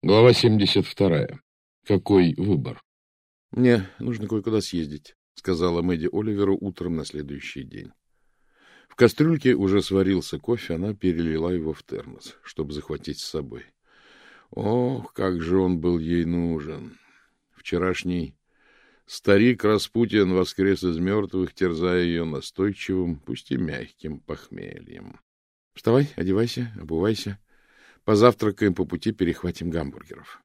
Глава 72. Какой выбор? — Мне нужно кое-куда съездить, — сказала Мэдди Оливеру утром на следующий день. В кастрюльке уже сварился кофе, она перелила его в термос, чтобы захватить с собой. Ох, как же он был ей нужен! Вчерашний старик Распутин воскрес из мертвых, терзая ее настойчивым, пусть и мягким похмельем. — Вставай, одевайся, обувайся. Позавтракаем по пути, перехватим гамбургеров.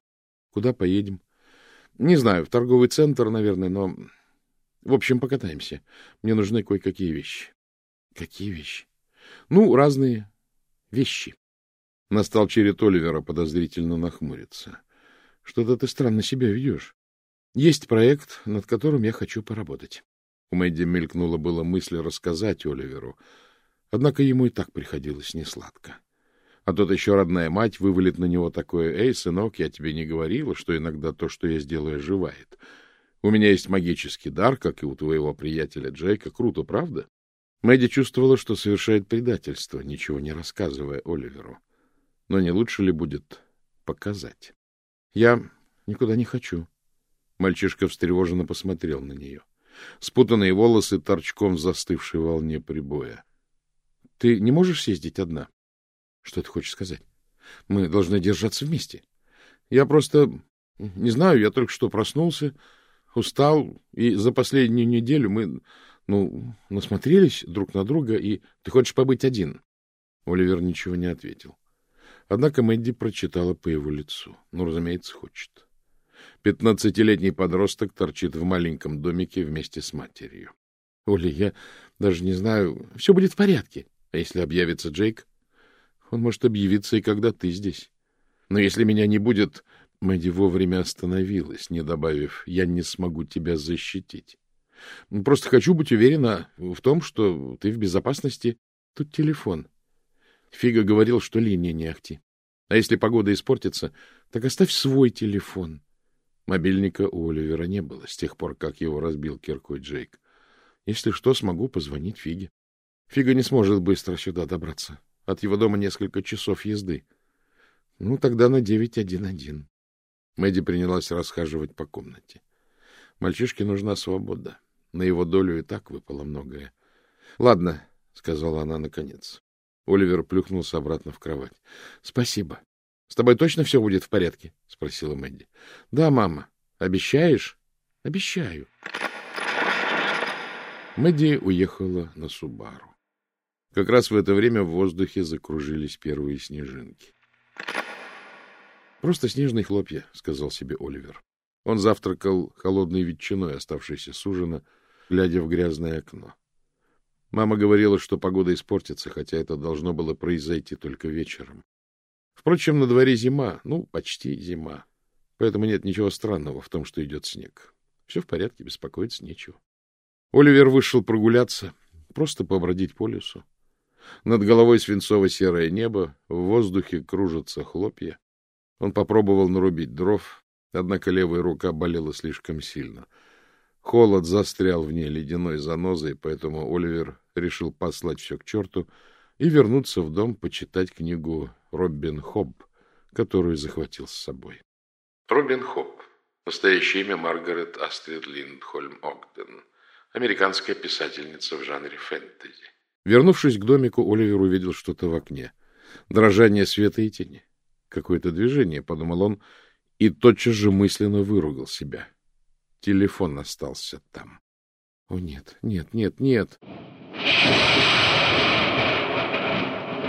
Куда поедем? Не знаю, в торговый центр, наверное, но... В общем, покатаемся. Мне нужны кое-какие вещи. Какие вещи? Ну, разные вещи. Настал черед Оливера подозрительно нахмуриться. Что-то ты странно себя ведешь. Есть проект, над которым я хочу поработать. У Мэдди мелькнула была мысль рассказать Оливеру, однако ему и так приходилось несладко. А тут еще родная мать вывалит на него такое «Эй, сынок, я тебе не говорила, что иногда то, что я сделаю, оживает. У меня есть магический дар, как и у твоего приятеля Джейка. Круто, правда?» Мэдди чувствовала, что совершает предательство, ничего не рассказывая Оливеру. Но не лучше ли будет показать? «Я никуда не хочу». Мальчишка встревоженно посмотрел на нее. Спутанные волосы торчком в застывшей волне прибоя. — Ты не можешь съездить одна? Что ты хочешь сказать? Мы должны держаться вместе. Я просто... Не знаю, я только что проснулся, устал, и за последнюю неделю мы, ну, насмотрелись друг на друга, и ты хочешь побыть один? Оливер ничего не ответил. Однако Мэдди прочитала по его лицу. Ну, разумеется, хочет. Пятнадцатилетний подросток торчит в маленьком домике вместе с матерью. — Оля, я даже не знаю... Все будет в порядке. А если объявится Джейк? Он может объявиться и когда ты здесь. Но если меня не будет... Мэдди вовремя остановилась, не добавив, я не смогу тебя защитить. Просто хочу быть уверена в том, что ты в безопасности. Тут телефон. Фига говорил, что линия не ахти. А если погода испортится, так оставь свой телефон. Мобильника у Оливера не было с тех пор, как его разбил киркой Джейк. Если что, смогу позвонить Фиге. Фига не сможет быстро сюда добраться. От его дома несколько часов езды. Ну, тогда на девять один один. Мэдди принялась расхаживать по комнате. Мальчишке нужна свобода. На его долю и так выпало многое. — Ладно, — сказала она наконец. Оливер плюхнулся обратно в кровать. — Спасибо. — С тобой точно все будет в порядке? — спросила Мэдди. — Да, мама. Обещаешь? — Обещаю. Мэдди уехала на Субару. Как раз в это время в воздухе закружились первые снежинки. «Просто снежные хлопья», — сказал себе Оливер. Он завтракал холодной ветчиной, оставшейся с ужина, глядя в грязное окно. Мама говорила, что погода испортится, хотя это должно было произойти только вечером. Впрочем, на дворе зима, ну, почти зима, поэтому нет ничего странного в том, что идет снег. Все в порядке, беспокоиться нечего. Оливер вышел прогуляться, просто побродить по лесу. Над головой свинцово-серое небо, в воздухе кружатся хлопья. Он попробовал нарубить дров, однако левая рука болела слишком сильно. Холод застрял в ней ледяной занозой, поэтому Оливер решил послать все к черту и вернуться в дом почитать книгу «Робин Хобб», которую захватил с собой. Робин Хобб. Настоящее имя Маргарет Астрид Линдхольм Огден. Американская писательница в жанре фэнтези. Вернувшись к домику, Оливер увидел что-то в окне. Дрожание света и тени. Какое-то движение, — подумал он, и тотчас же мысленно выругал себя. Телефон остался там. О, нет, нет, нет, нет.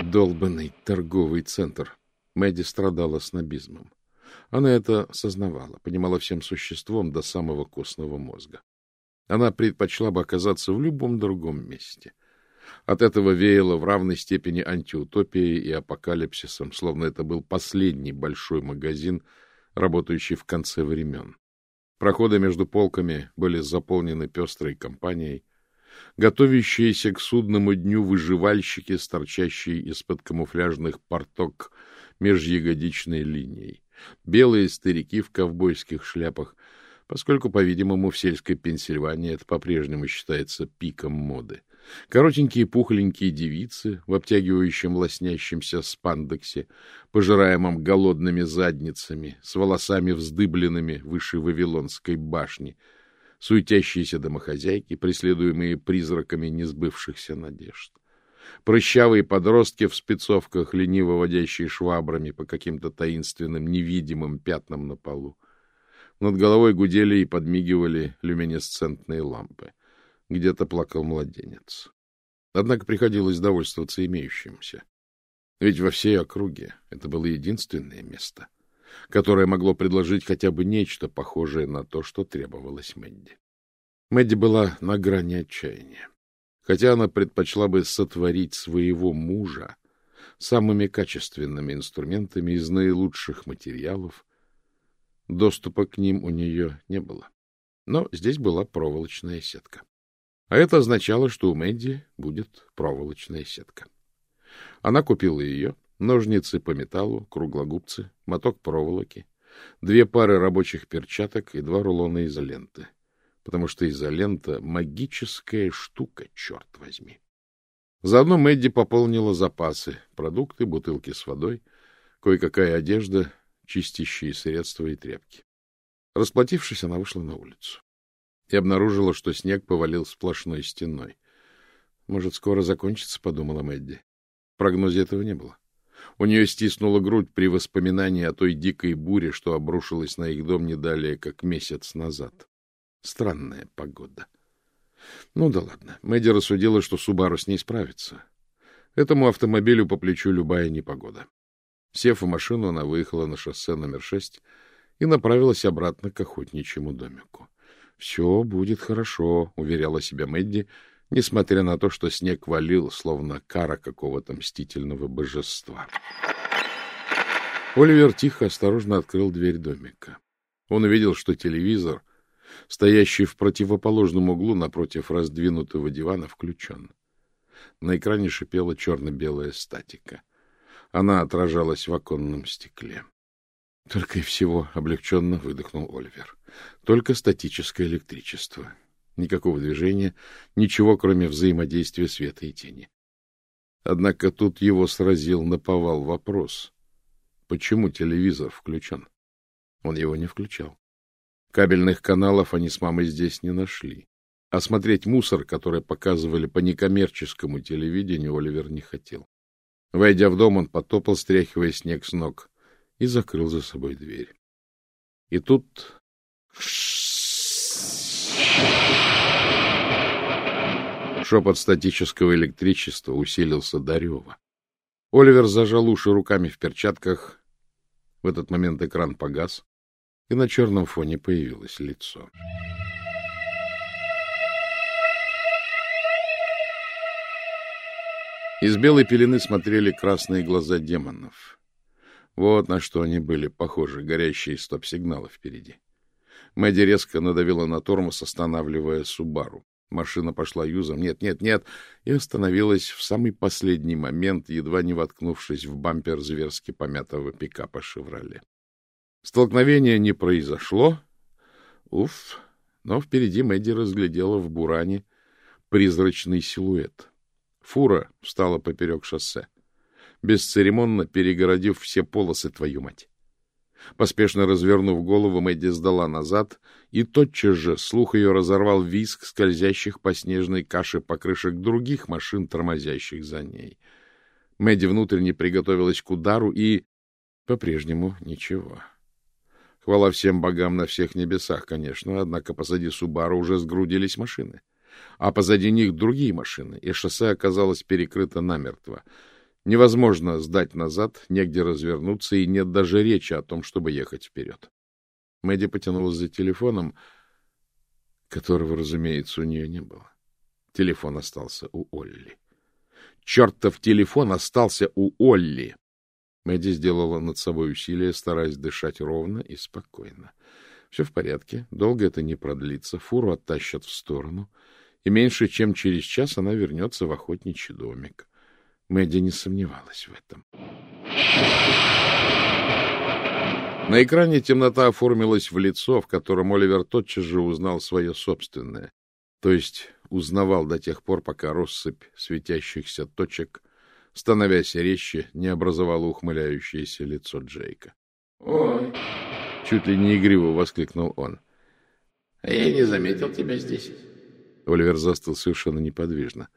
Долбанный торговый центр. Мэдди страдала снобизмом. Она это сознавала, понимала всем существом до самого костного мозга. Она предпочла бы оказаться в любом другом месте — от этого веяло в равной степени антиутопией и апокалипсисом, словно это был последний большой магазин, работающий в конце времен. Проходы между полками были заполнены пестрой компанией. Готовящиеся к судному дню выживальщики, торчащие из-под камуфляжных порток межягодичной линией. Белые старики в ковбойских шляпах, поскольку, по-видимому, в сельской Пенсильвании это по-прежнему считается пиком моды — Коротенькие пухленькие девицы в обтягивающем лоснящемся спандексе, пожираемом голодными задницами, с волосами вздыбленными выше Вавилонской башни, суетящиеся домохозяйки, преследуемые призраками несбывшихся надежд. Прыщавые подростки в спецовках, лениво водящие швабрами по каким-то таинственным невидимым пятнам на полу. Над головой гудели и подмигивали люминесцентные лампы. Где-то плакал младенец. Однако приходилось довольствоваться имеющимся. Ведь во всей округе это было единственное место, которое могло предложить хотя бы нечто похожее на то, что требовалось Мэдди. Мэдди была на грани отчаяния. Хотя она предпочла бы сотворить своего мужа самыми качественными инструментами из наилучших материалов, доступа к ним у нее не было. Но здесь была проволочная сетка. А это означало, что у Мэдди будет проволочная сетка. Она купила ее, ножницы по металлу, круглогубцы, моток проволоки, две пары рабочих перчаток и два рулона изоленты. Потому что изолента — магическая штука, черт возьми. Заодно Мэдди пополнила запасы, продукты, бутылки с водой, кое-какая одежда, чистящие средства и тряпки. Расплатившись, она вышла на улицу и обнаружила, что снег повалил сплошной стеной. «Может, скоро закончится», — подумала Мэдди. В прогнозе этого не было. У нее стиснула грудь при воспоминании о той дикой буре, что обрушилась на их дом не далее, как месяц назад. Странная погода. Ну да ладно. Мэдди рассудила, что Субару с ней справится. Этому автомобилю по плечу любая непогода. Сев в машину, она выехала на шоссе номер шесть и направилась обратно к охотничьему домику. — Все будет хорошо, — уверяла себя Мэдди, несмотря на то, что снег валил, словно кара какого-то мстительного божества. Оливер тихо, осторожно открыл дверь домика. Он увидел, что телевизор, стоящий в противоположном углу напротив раздвинутого дивана, включен. На экране шипела черно-белая статика. Она отражалась в оконном стекле. Только и всего облегченно выдохнул Оливер. Только статическое электричество. Никакого движения, ничего, кроме взаимодействия света и тени. Однако тут его сразил наповал вопрос. Почему телевизор включен? Он его не включал. Кабельных каналов они с мамой здесь не нашли. А смотреть мусор, который показывали по некоммерческому телевидению, Оливер не хотел. Войдя в дом, он потопал, стряхивая снег с ног, и закрыл за собой дверь. И тут Шепот статического электричества усилился до рева. Оливер зажал уши руками в перчатках. В этот момент экран погас, и на черном фоне появилось лицо. Из белой пелены смотрели красные глаза демонов. Вот на что они были похожи, горящие стоп-сигналы впереди. Мэдди резко надавила на тормоз, останавливая Субару. Машина пошла юзом. Нет, нет, нет. И остановилась в самый последний момент, едва не воткнувшись в бампер зверски помятого пикапа «Шевроле». Столкновение не произошло. Уф. Но впереди Мэдди разглядела в буране призрачный силуэт. Фура встала поперек шоссе, бесцеремонно перегородив все полосы, твою мать. Поспешно развернув голову, Мэдди сдала назад, и тотчас же слух ее разорвал визг скользящих по снежной каше покрышек других машин, тормозящих за ней. Мэдди внутренне приготовилась к удару, и по-прежнему ничего. Хвала всем богам на всех небесах, конечно, однако позади Субару уже сгрудились машины. А позади них другие машины, и шоссе оказалось перекрыто намертво — Невозможно сдать назад, негде развернуться, и нет даже речи о том, чтобы ехать вперед. Мэдди потянулась за телефоном, которого, разумеется, у нее не было. Телефон остался у Олли. Чертов телефон остался у Олли! Мэдди сделала над собой усилие, стараясь дышать ровно и спокойно. Все в порядке, долго это не продлится, фуру оттащат в сторону, и меньше чем через час она вернется в охотничий домик. Мэдди не сомневалась в этом. На экране темнота оформилась в лицо, в котором Оливер тотчас же узнал свое собственное. То есть узнавал до тех пор, пока россыпь светящихся точек, становясь резче, не образовала ухмыляющееся лицо Джейка. — Ой! — чуть ли не игриво воскликнул он. — А я не заметил тебя здесь. Оливер застыл совершенно неподвижно.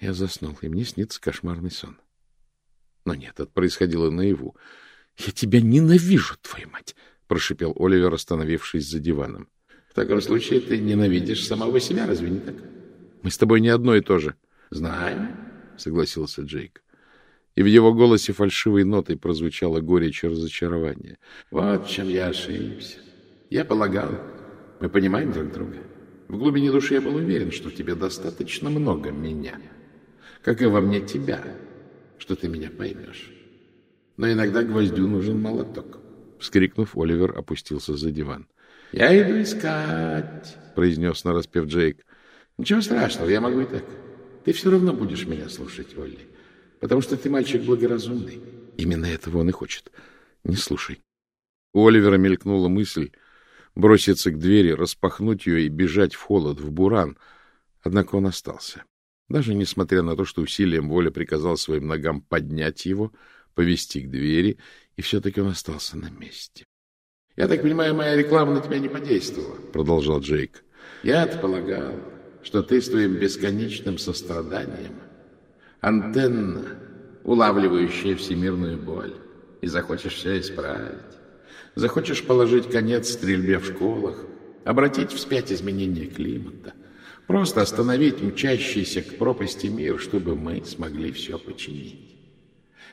Я заснул, и мне снится кошмарный сон. Но нет, это происходило наяву. — Я тебя ненавижу, твою мать! — прошипел Оливер, остановившись за диваном. — В таком случае ты ненавидишь самого себя, разве не так? — Мы с тобой не одно и то же. — Знаю, — согласился Джейк. И в его голосе фальшивой нотой прозвучало горечь и разочарование. — Вот чем я ошибся. Я полагал, мы понимаем друг друга. В глубине души я был уверен, что в тебе достаточно много меня, как и во мне тебя, что ты меня поймешь. Но иногда гвоздю нужен молоток. Вскрикнув, Оливер опустился за диван. — Я иду искать, — произнес нараспев Джейк. — Ничего страшного, я могу и так. Ты все равно будешь меня слушать, Олли, потому что ты мальчик благоразумный. Именно этого он и хочет. Не слушай. У Оливера мелькнула мысль броситься к двери, распахнуть ее и бежать в холод, в буран. Однако он остался. Даже несмотря на то, что усилием воли приказал своим ногам поднять его, повести к двери, и все-таки он остался на месте. — Я так понимаю, моя реклама на тебя не подействовала, — продолжал Джейк. — Я-то полагал, что ты с твоим бесконечным состраданием антенна, улавливающая всемирную боль, и захочешь все исправить. Захочешь положить конец стрельбе в школах, обратить вспять изменение климата, просто остановить мчащийся к пропасти мир, чтобы мы смогли все починить.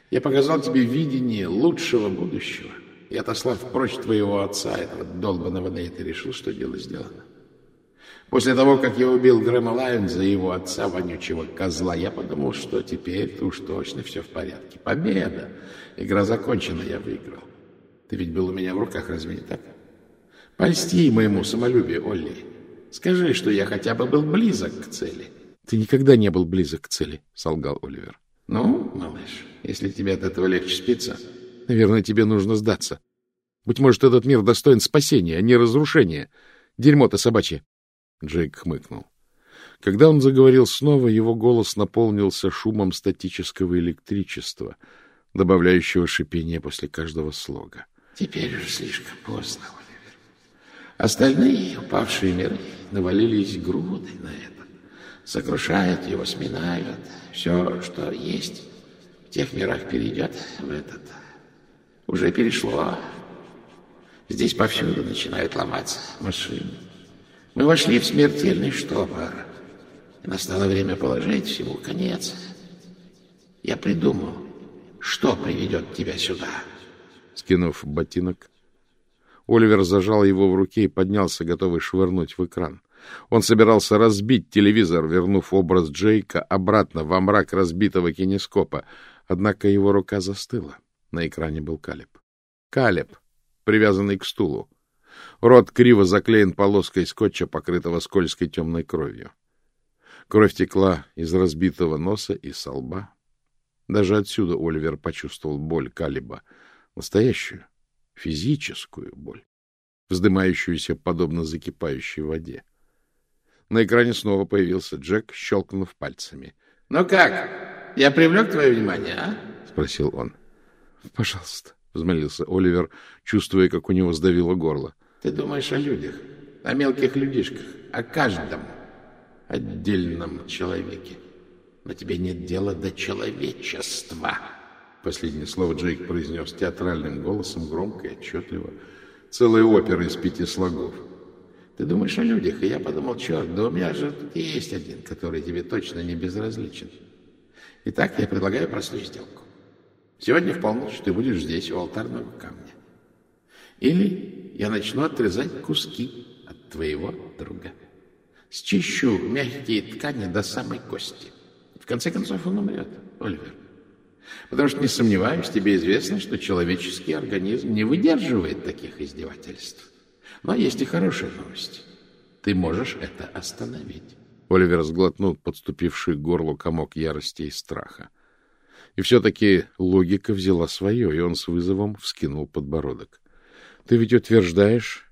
Я показал тебе видение лучшего будущего и, отослав прочь твоего отца, этого долбанного Нейта, решил, что дело сделано. После того, как я убил Грэма Лайонза и его отца, вонючего козла, я подумал, что теперь уж точно все в порядке. Победа! Игра закончена, я выиграл. Ты ведь был у меня в руках, разве не так? Польсти моему самолюбию, Олли. Скажи, что я хотя бы был близок к цели. — Ты никогда не был близок к цели, — солгал Оливер. — Ну, малыш, если тебе от этого легче спится... — Наверное, тебе нужно сдаться. Быть может, этот мир достоин спасения, а не разрушения. Дерьмо-то собачье. Джейк хмыкнул. Когда он заговорил снова, его голос наполнился шумом статического электричества, добавляющего шипение после каждого слога. — Теперь уже слишком поздно. Остальные упавшие миры навалились грудой на это, сокрушают его, сминают. Все, что есть в тех мирах, перейдет в этот. Уже перешло. Здесь повсюду начинают ломаться машины. Мы вошли в смертельный штопор. Настало время положить всему конец. Я придумал, что приведет тебя сюда. Скинув ботинок, Оливер зажал его в руке и поднялся, готовый швырнуть в экран. Он собирался разбить телевизор, вернув образ Джейка обратно во мрак разбитого кинескопа. Однако его рука застыла. На экране был Калеб. Калеб, привязанный к стулу. Рот криво заклеен полоской скотча, покрытого скользкой темной кровью. Кровь текла из разбитого носа и со лба. Даже отсюда Оливер почувствовал боль Калиба. Настоящую, физическую боль, вздымающуюся подобно закипающей воде. На экране снова появился Джек, щелкнув пальцами. — Ну как, я привлек твое внимание, а? — спросил он. — Пожалуйста, — взмолился Оливер, чувствуя, как у него сдавило горло. Ты думаешь о людях, о мелких людишках, о каждом отдельном человеке. Но тебе нет дела до человечества. Последнее слово Джейк произнес театральным голосом, громко и отчетливо. Целая опера из пяти слогов. Ты думаешь о людях, и я подумал, черт, да у меня же тут есть один, который тебе точно не безразличен. Итак, я предлагаю простую сделку. Сегодня в полночь ты будешь здесь, у алтарного камня. Или я начну отрезать куски от твоего друга. Счищу мягкие ткани до самой кости. В конце концов он умрет, Оливер. Потому что, не сомневаюсь, тебе известно, что человеческий организм не выдерживает таких издевательств. Но есть и хорошая новость. Ты можешь это остановить. Оливер сглотнул подступивший к горлу комок ярости и страха. И все-таки логика взяла свое, и он с вызовом вскинул подбородок. Ты ведь утверждаешь,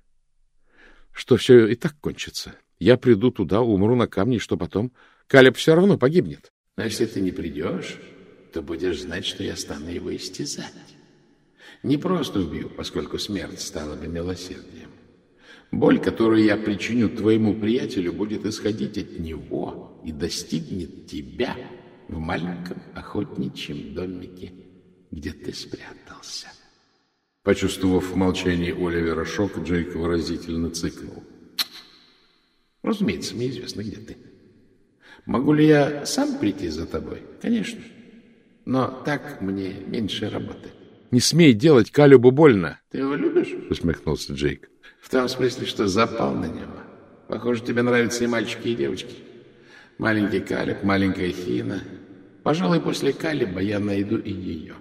что все и так кончится, Я приду туда, умру на камне, что потом? Калеб все равно погибнет. Но если ты не придешь, то будешь знать, что я стану его истязать. Не просто убью, поскольку смерть стала бы милосердием. Боль, которую я причиню твоему приятелю, будет исходить от него и достигнет тебя в маленьком охотничьем домике, где ты спрятался. Почувствовав в молчании Оливера шок, Джейк выразительно цыкнул. Разумеется, мне известно, где ты. Могу ли я сам прийти за тобой? Конечно. Но так мне меньше работы. Не смей делать Калюбу больно. Ты его любишь? Усмехнулся Джейк. В том смысле, что запал на него. Похоже, тебе нравятся и мальчики, и девочки. Маленький Калиб, маленькая Хина. Пожалуй, после Калиба я найду и ее.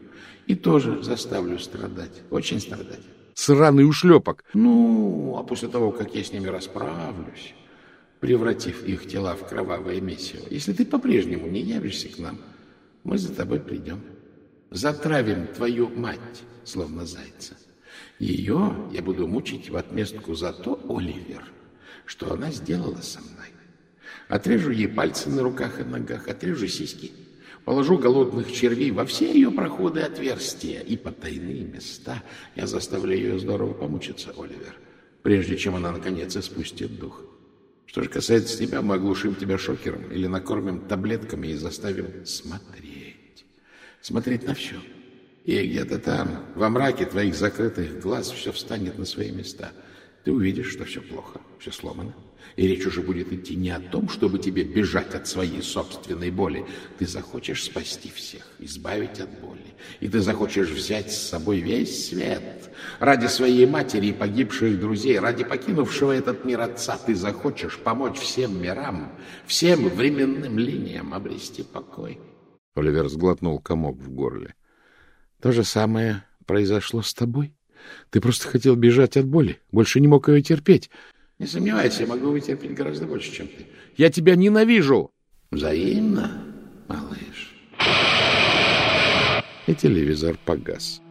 И тоже заставлю страдать. Очень страдать. Сраный ушлепок. Ну, а после того, как я с ними расправлюсь, превратив их тела в кровавое месиво, если ты по-прежнему не явишься к нам, мы за тобой придем. Затравим твою мать, словно зайца. Ее я буду мучить в отместку за то, Оливер, что она сделала со мной. Отрежу ей пальцы на руках и ногах, отрежу сиськи, положу голодных червей во все ее проходы отверстия и потайные места. Я заставлю ее здорово помучиться, Оливер, прежде чем она, наконец, испустит дух. Что же касается тебя, мы оглушим тебя шокером или накормим таблетками и заставим смотреть. Смотреть на все. И где-то там, во мраке твоих закрытых глаз, все встанет на свои места. Ты увидишь, что все плохо, все сломано. И речь уже будет идти не о том, чтобы тебе бежать от своей собственной боли. Ты захочешь спасти всех, избавить от боли. И ты захочешь взять с собой весь свет. Ради своей матери и погибших друзей, ради покинувшего этот мир отца, ты захочешь помочь всем мирам, всем временным линиям обрести покой. Оливер сглотнул комок в горле. То же самое произошло с тобой. Ты просто хотел бежать от боли, больше не мог ее терпеть. Не сомневайся, я могу вытерпеть гораздо больше, чем ты. Я тебя ненавижу. Взаимно, малыш. И телевизор погас.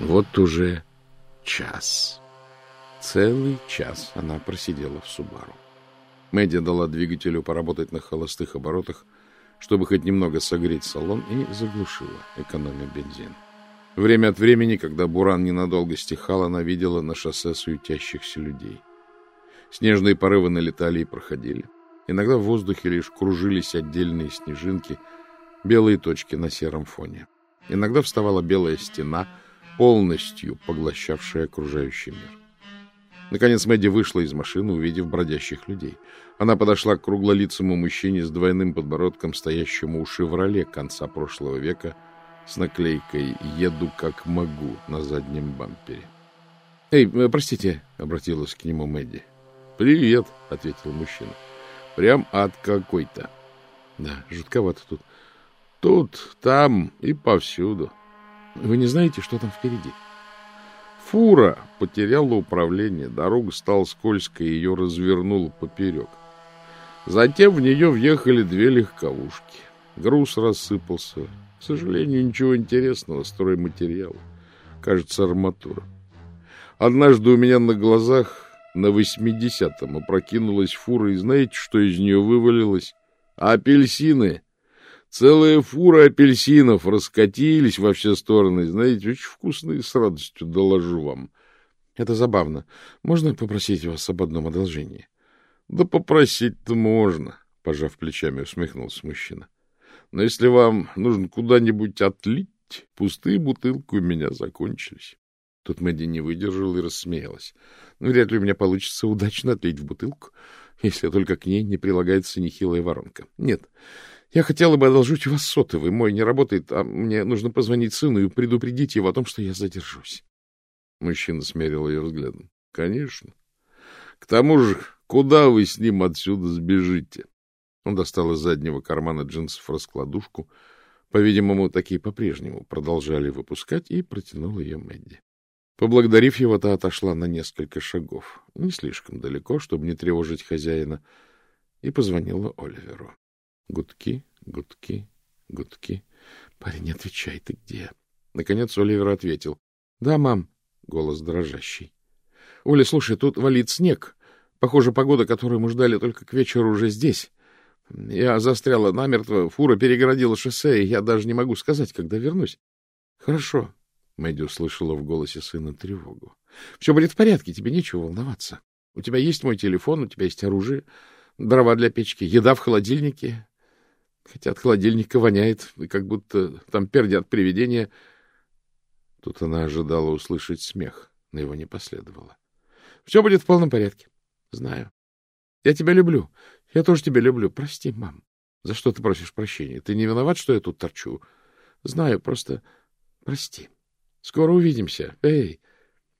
Вот уже час. Целый час она просидела в Субару. Мэдди дала двигателю поработать на холостых оборотах, чтобы хоть немного согреть салон, и заглушила, экономя бензин. Время от времени, когда буран ненадолго стихал, она видела на шоссе суетящихся людей. Снежные порывы налетали и проходили. Иногда в воздухе лишь кружились отдельные снежинки, белые точки на сером фоне. Иногда вставала белая стена, полностью поглощавшая окружающий мир. Наконец Мэдди вышла из машины, увидев бродящих людей. Она подошла к круглолицому мужчине с двойным подбородком, стоящему у «Шевроле» конца прошлого века, с наклейкой «Еду как могу» на заднем бампере. — Эй, э, простите, — обратилась к нему Мэдди. — Привет, — ответил мужчина. — Прям ад какой-то. — Да, жутковато тут. Тут, там и повсюду. Вы не знаете, что там впереди? — Фура потеряла управление, дорога стала скользкой, ее развернуло поперек. Затем в нее въехали две легковушки. Груз рассыпался. К сожалению, ничего интересного, стройматериала. Кажется, арматура. Однажды у меня на глазах на восьмидесятом опрокинулась фура, и знаете, что из нее вывалилось? Апельсины! Целая фура апельсинов раскатились во все стороны. Знаете, очень вкусные, с радостью доложу вам. Это забавно. Можно попросить вас об одном одолжении? Да попросить-то можно, пожав плечами, усмехнулся мужчина. Но если вам нужно куда-нибудь отлить, пустые бутылки у меня закончились. Тут Мэдди не выдержал и рассмеялась. Ну, вряд ли у меня получится удачно отлить в бутылку, если только к ней не прилагается нехилая воронка. Нет, я хотела бы одолжить у вас сотовый. Мой не работает, а мне нужно позвонить сыну и предупредить его о том, что я задержусь. Мужчина смерил ее взглядом. — Конечно. К тому же, куда вы с ним отсюда сбежите? Он достал из заднего кармана джинсов раскладушку. По-видимому, такие по-прежнему продолжали выпускать, и протянул ее Мэдди. Поблагодарив его, та отошла на несколько шагов, не слишком далеко, чтобы не тревожить хозяина, и позвонила Оливеру. Гудки, гудки, гудки. Парень, отвечай, ты где? Наконец Оливер ответил. — Да, мам, — голос дрожащий. — Оля, слушай, тут валит снег. Похоже, погода, которую мы ждали только к вечеру, уже здесь. Я застряла намертво, фура перегородила шоссе, и я даже не могу сказать, когда вернусь. — Хорошо, — Мэдди услышала в голосе сына тревогу. — Все будет в порядке, тебе нечего волноваться. У тебя есть мой телефон, у тебя есть оружие, дрова для печки, еда в холодильнике. Хотя от холодильника воняет, и как будто там пердят привидения. Тут она ожидала услышать смех, но его не последовало. — Все будет в полном порядке. — Знаю. Я тебя люблю. Я тоже тебя люблю. Прости, мам. За что ты просишь прощения? Ты не виноват, что я тут торчу? Знаю, просто прости. Скоро увидимся. Эй!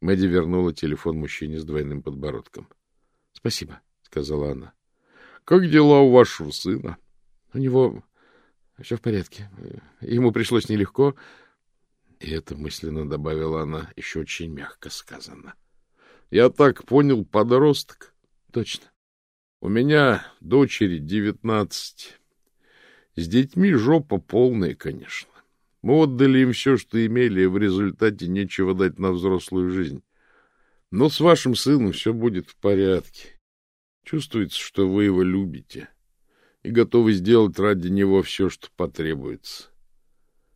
Мэдди вернула телефон мужчине с двойным подбородком. — Спасибо, — сказала она. — Как дела у вашего сына? — У него все в порядке. Ему пришлось нелегко. И это мысленно добавила она, еще очень мягко сказано. — Я так понял, подросток. — Точно. У меня дочери девятнадцать. С детьми жопа полная, конечно. Мы отдали им все, что имели, и в результате нечего дать на взрослую жизнь. Но с вашим сыном все будет в порядке. Чувствуется, что вы его любите и готовы сделать ради него все, что потребуется.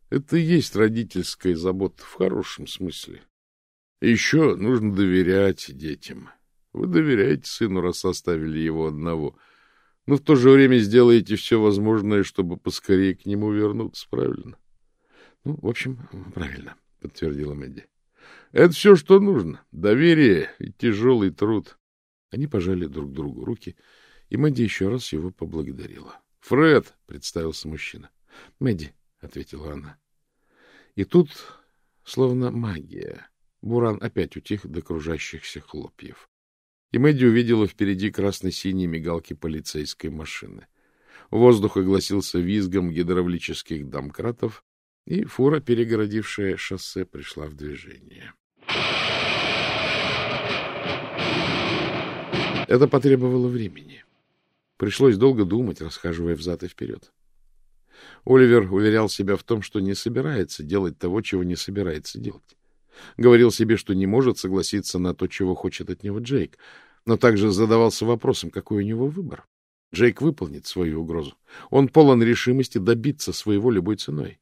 Это и есть родительская забота в хорошем смысле. И еще нужно доверять детям. Вы доверяете сыну, раз оставили его одного, но в то же время сделаете все возможное, чтобы поскорее к нему вернуться, правильно? — Ну, в общем, правильно, — подтвердила Мэдди. — Это все, что нужно. Доверие и тяжелый труд. Они пожали друг другу руки, и Мэдди еще раз его поблагодарила. — Фред, — представился мужчина. — Мэдди, — ответила она. И тут, словно магия, Буран опять утих до кружащихся хлопьев. И Мэдди увидела впереди красно-синие мигалки полицейской машины. Воздух огласился визгом гидравлических домкратов, и фура, перегородившая шоссе, пришла в движение. Это потребовало времени. Пришлось долго думать, расхаживая взад и вперед. Оливер уверял себя в том, что не собирается делать того, чего не собирается делать. Говорил себе, что не может согласиться на то, чего хочет от него Джейк, но также задавался вопросом, какой у него выбор. Джейк выполнит свою угрозу. Он полон решимости добиться своего любой ценой.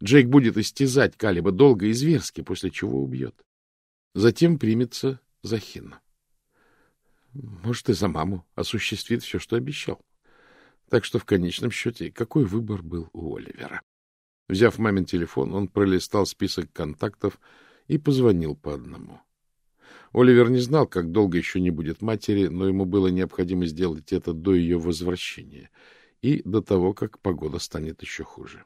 Джейк будет истязать Калиба долго и зверски, после чего убьет. Затем примется за Хинна. Может, и за маму осуществит все, что обещал. Так что в конечном счете какой выбор был у Оливера? Взяв мамин телефон, он пролистал список контактов и позвонил по одному. Оливер не знал, как долго еще не будет матери, но ему было необходимо сделать это до ее возвращения и до того, как погода станет еще хуже.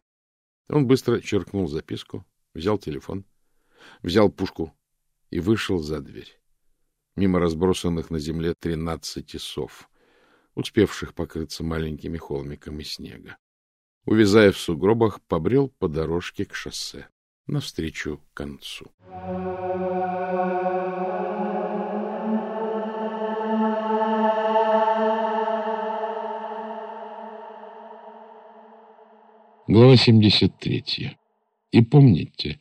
Он быстро черкнул записку, взял телефон, взял пушку и вышел за дверь. Мимо разбросанных на земле тринадцати сов, успевших покрыться маленькими холмиками снега. Увязая в сугробах, побрел по дорожке к шоссе, навстречу концу. Глава 73. И помните,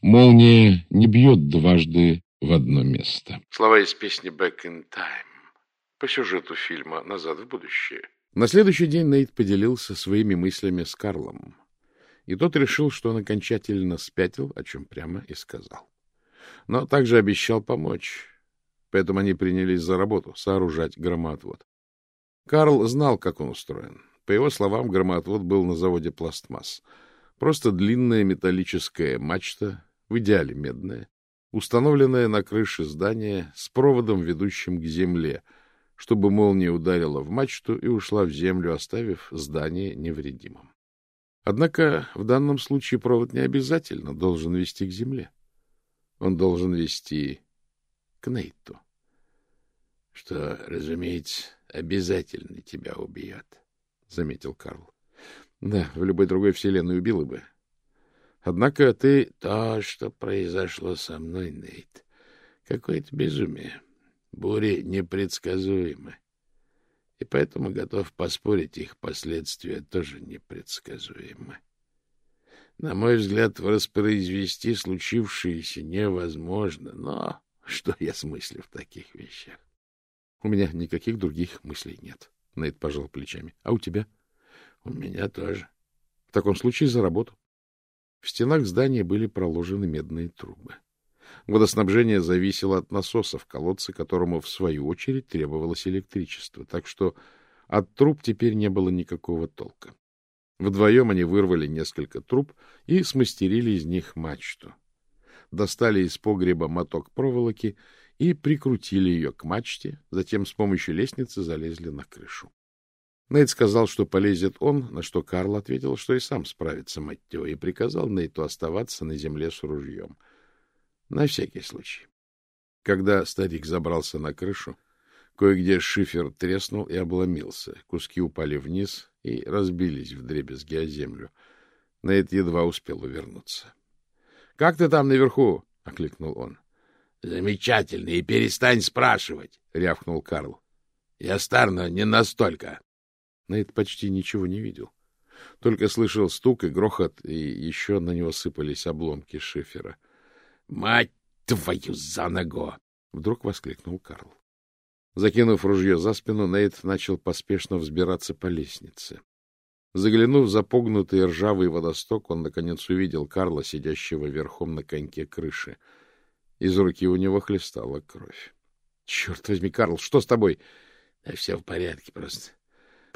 молния не бьет дважды в одно место. Слова из песни «Back in Time» по сюжету фильма «Назад в будущее». На следующий день Нейт поделился своими мыслями с Карлом. И тот решил, что он окончательно спятил, о чем прямо и сказал. Но также обещал помочь. Поэтому они принялись за работу — сооружать громоотвод. Карл знал, как он устроен. По его словам, громоотвод был на заводе пластмасс. Просто длинная металлическая мачта, в идеале медная, установленная на крыше здания с проводом, ведущим к земле, чтобы молния ударила в мачту и ушла в землю, оставив здание невредимым. Однако в данном случае провод не обязательно должен вести к земле. Он должен вести к Нейту, что, разумеется, обязательно тебя убьет. — заметил Карл. — Да, в любой другой вселенной убила бы. Однако ты... — То, что произошло со мной, Нейт, какое-то безумие. Бури непредсказуемы. И поэтому готов поспорить, их последствия тоже непредсказуемы. На мой взгляд, воспроизвести случившееся невозможно, но что я смыслю в таких вещах? У меня никаких других мыслей нет. Нейт пожал плечами. А у тебя? У меня тоже. В таком случае за работу. В стенах здания были проложены медные трубы. Водоснабжение зависело от насоса в колодце, которому, в свою очередь, требовалось электричество, так что от труб теперь не было никакого толка. Вдвоем они вырвали несколько труб и смастерили из них мачту. Достали из погреба моток проволоки и прикрутили ее к мачте, затем с помощью лестницы залезли на крышу. Нейт сказал, что полезет он, на что Карл ответил, что и сам справится, мать его, и приказал Нейту оставаться на земле с ружьем. На всякий случай. Когда старик забрался на крышу, кое-где шифер треснул и обломился, куски упали вниз и разбились в дребезги о землю. Нейт едва успел увернуться. — Как ты там наверху? — окликнул он. — Замечательно, и перестань спрашивать, — рявкнул Карл. — Я стар, но не настолько. Нейт почти ничего не видел. Только слышал стук и грохот, и еще на него сыпались обломки шифера. — Мать твою за ногу! — вдруг воскликнул Карл. Закинув ружье за спину, Нейт начал поспешно взбираться по лестнице. Заглянув за погнутый ржавый водосток, он, наконец, увидел Карла, сидящего верхом на коньке крыши. Из руки у него хлестала кровь. — Черт возьми, Карл, что с тобой? — Да все в порядке просто.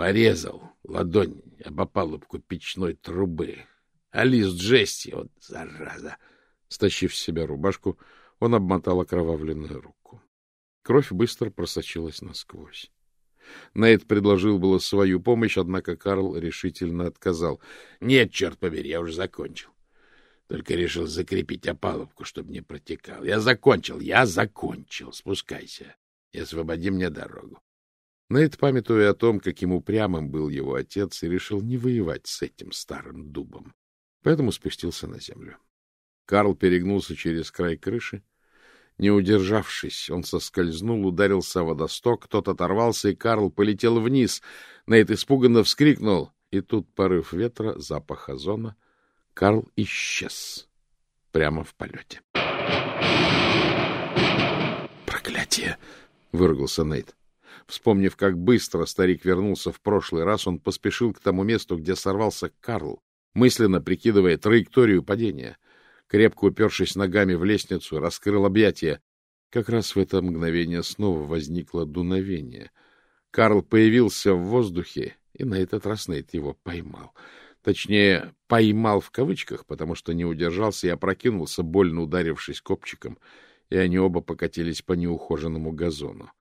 Порезал ладонь об опалубку печной трубы. А лист жести, вот зараза! Стащив с себя рубашку, он обмотал окровавленную руку. Кровь быстро просочилась насквозь. Нейт предложил было свою помощь, однако Карл решительно отказал. — Нет, черт побери, я уже закончил. Только решил закрепить опалубку, чтобы не протекал. Я закончил, я закончил. Спускайся и освободи мне дорогу. Нейт, памятуя о том, каким упрямым был его отец, и решил не воевать с этим старым дубом. Поэтому спустился на землю. Карл перегнулся через край крыши не удержавшись, он соскользнул, ударился в водосток, тот оторвался, и Карл полетел вниз. Нейт испуганно вскрикнул, и тут порыв ветра, запах озона. Карл исчез прямо в полете. «Проклятие!» — выругался Нейт. Вспомнив, как быстро старик вернулся в прошлый раз, он поспешил к тому месту, где сорвался Карл, мысленно прикидывая траекторию падения — крепко упершись ногами в лестницу, раскрыл объятия. Как раз в это мгновение снова возникло дуновение. Карл появился в воздухе, и на этот раз Нейт его поймал. Точнее, поймал в кавычках, потому что не удержался и опрокинулся, больно ударившись копчиком, и они оба покатились по неухоженному газону.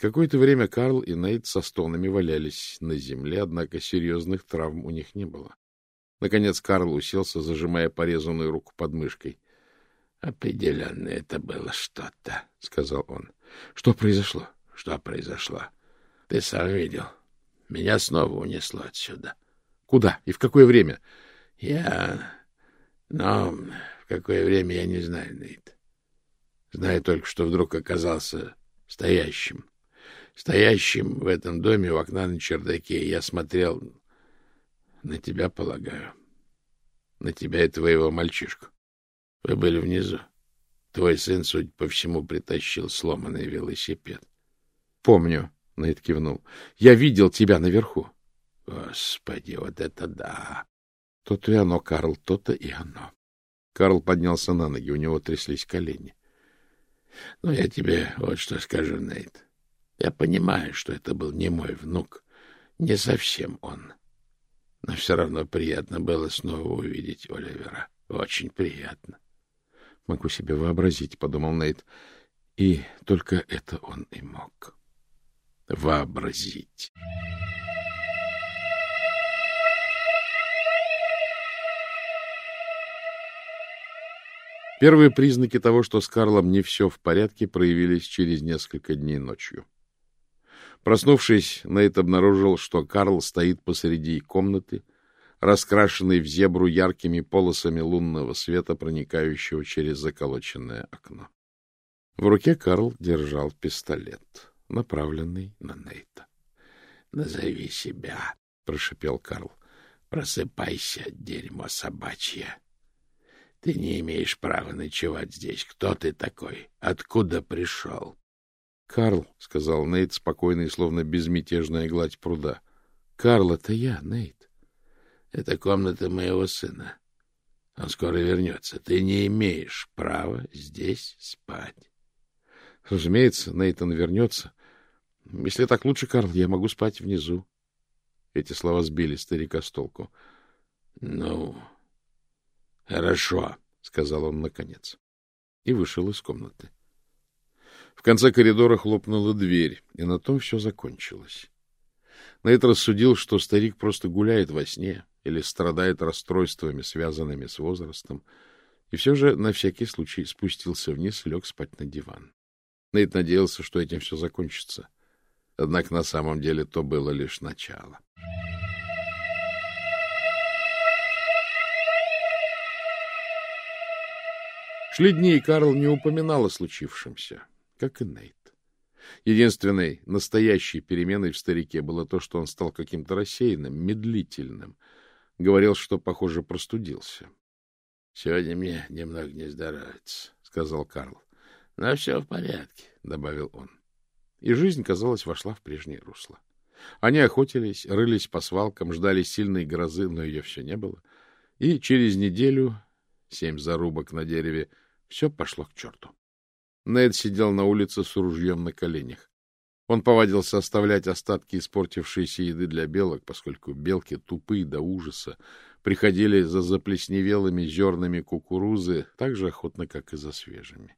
Какое-то время Карл и Нейт со стонами валялись на земле, однако серьезных травм у них не было. Наконец Карл уселся, зажимая порезанную руку под мышкой. — Определенно это было что-то, — сказал он. — Что произошло? — Что произошло? Ты сам видел. Меня снова унесло отсюда. — Куда и в какое время? — Я... Но в какое время, я не знаю, Нейт. Знаю только, что вдруг оказался стоящим. Стоящим в этом доме у окна на чердаке. Я смотрел на тебя, полагаю. На тебя и твоего мальчишку. Вы были внизу. Твой сын, судя по всему, притащил сломанный велосипед. — Помню, — Нейт кивнул. — Я видел тебя наверху. — Господи, вот это да! То-то и оно, Карл, то-то и оно. Карл поднялся на ноги, у него тряслись колени. — Ну, я тебе вот что скажу, Нейт. Я понимаю, что это был не мой внук, не совсем он. Но все равно приятно было снова увидеть Оливера. Очень приятно. — Могу себе вообразить, — подумал Нейт. И только это он и мог. Вообразить. Первые признаки того, что с Карлом не все в порядке, проявились через несколько дней ночью. Проснувшись, Нейт обнаружил, что Карл стоит посреди комнаты, раскрашенный в зебру яркими полосами лунного света, проникающего через заколоченное окно. В руке Карл держал пистолет, направленный на Нейта. — Назови себя, — прошипел Карл. Просыпайся, дерьмо собачье. Ты не имеешь права ночевать здесь. Кто ты такой? Откуда пришел? — Карл, — сказал Нейт, спокойно и словно безмятежная гладь пруда. — Карл, это я, Нейт. — Это комната моего сына. Он скоро вернется. Ты не имеешь права здесь спать. Разумеется, Нейтан вернется. Если так лучше, Карл, я могу спать внизу. Эти слова сбили старика с толку. — Ну, хорошо, — сказал он наконец. И вышел из комнаты. В конце коридора хлопнула дверь, и на том все закончилось. Нейт рассудил, что старик просто гуляет во сне или страдает расстройствами, связанными с возрастом, и все же на всякий случай спустился вниз и лег спать на диван. Нейт надеялся, что этим все закончится. Однако на самом деле то было лишь начало. Шли дни, и Карл не упоминал о случившемся, как и Нейт. Единственной настоящей переменой в старике было то, что он стал каким-то рассеянным, медлительным. Говорил, что, похоже, простудился. — Сегодня мне немного не здоровится, — сказал Карл. — Но все в порядке, — добавил он. И жизнь, казалось, вошла в прежнее русло. Они охотились, рылись по свалкам, ждали сильной грозы, но ее все не было. И через неделю, семь зарубок на дереве, все пошло к черту. Нед сидел на улице с ружьем на коленях. Он повадился оставлять остатки испортившейся еды для белок, поскольку белки, тупые до ужаса, приходили за заплесневелыми зернами кукурузы так же охотно, как и за свежими.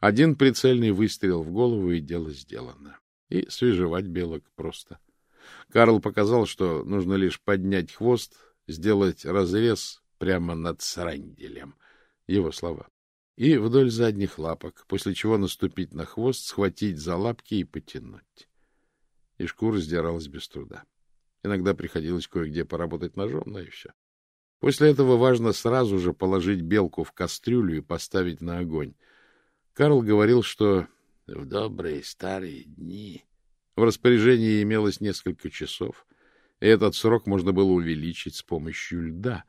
Один прицельный выстрел в голову, и дело сделано. И свежевать белок просто. Карл показал, что нужно лишь поднять хвост, сделать разрез прямо над сранделем. Его слова и вдоль задних лапок, после чего наступить на хвост, схватить за лапки и потянуть. И шкура сдиралась без труда. Иногда приходилось кое-где поработать ножом, но и все. После этого важно сразу же положить белку в кастрюлю и поставить на огонь. Карл говорил, что в добрые старые дни в распоряжении имелось несколько часов, и этот срок можно было увеличить с помощью льда,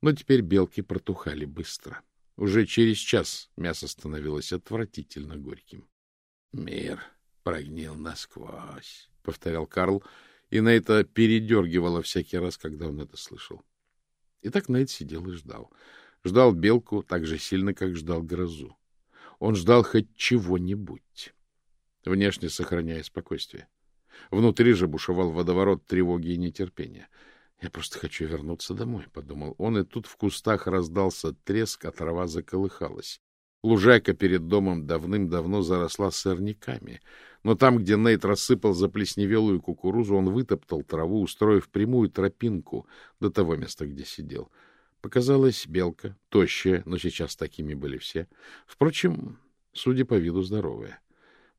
но теперь белки протухали быстро. — уже через час мясо становилось отвратительно горьким. — Мир прогнил насквозь, — повторял Карл, и на это передергивало всякий раз, когда он это слышал. И так Нейт сидел и ждал. Ждал белку так же сильно, как ждал грозу. Он ждал хоть чего-нибудь, внешне сохраняя спокойствие. Внутри же бушевал водоворот тревоги и нетерпения — я просто хочу вернуться домой, — подумал он, и тут в кустах раздался треск, а трава заколыхалась. Лужайка перед домом давным-давно заросла сорняками, но там, где Нейт рассыпал заплесневелую кукурузу, он вытоптал траву, устроив прямую тропинку до того места, где сидел. Показалась белка, тощая, но сейчас такими были все. Впрочем, судя по виду, здоровая.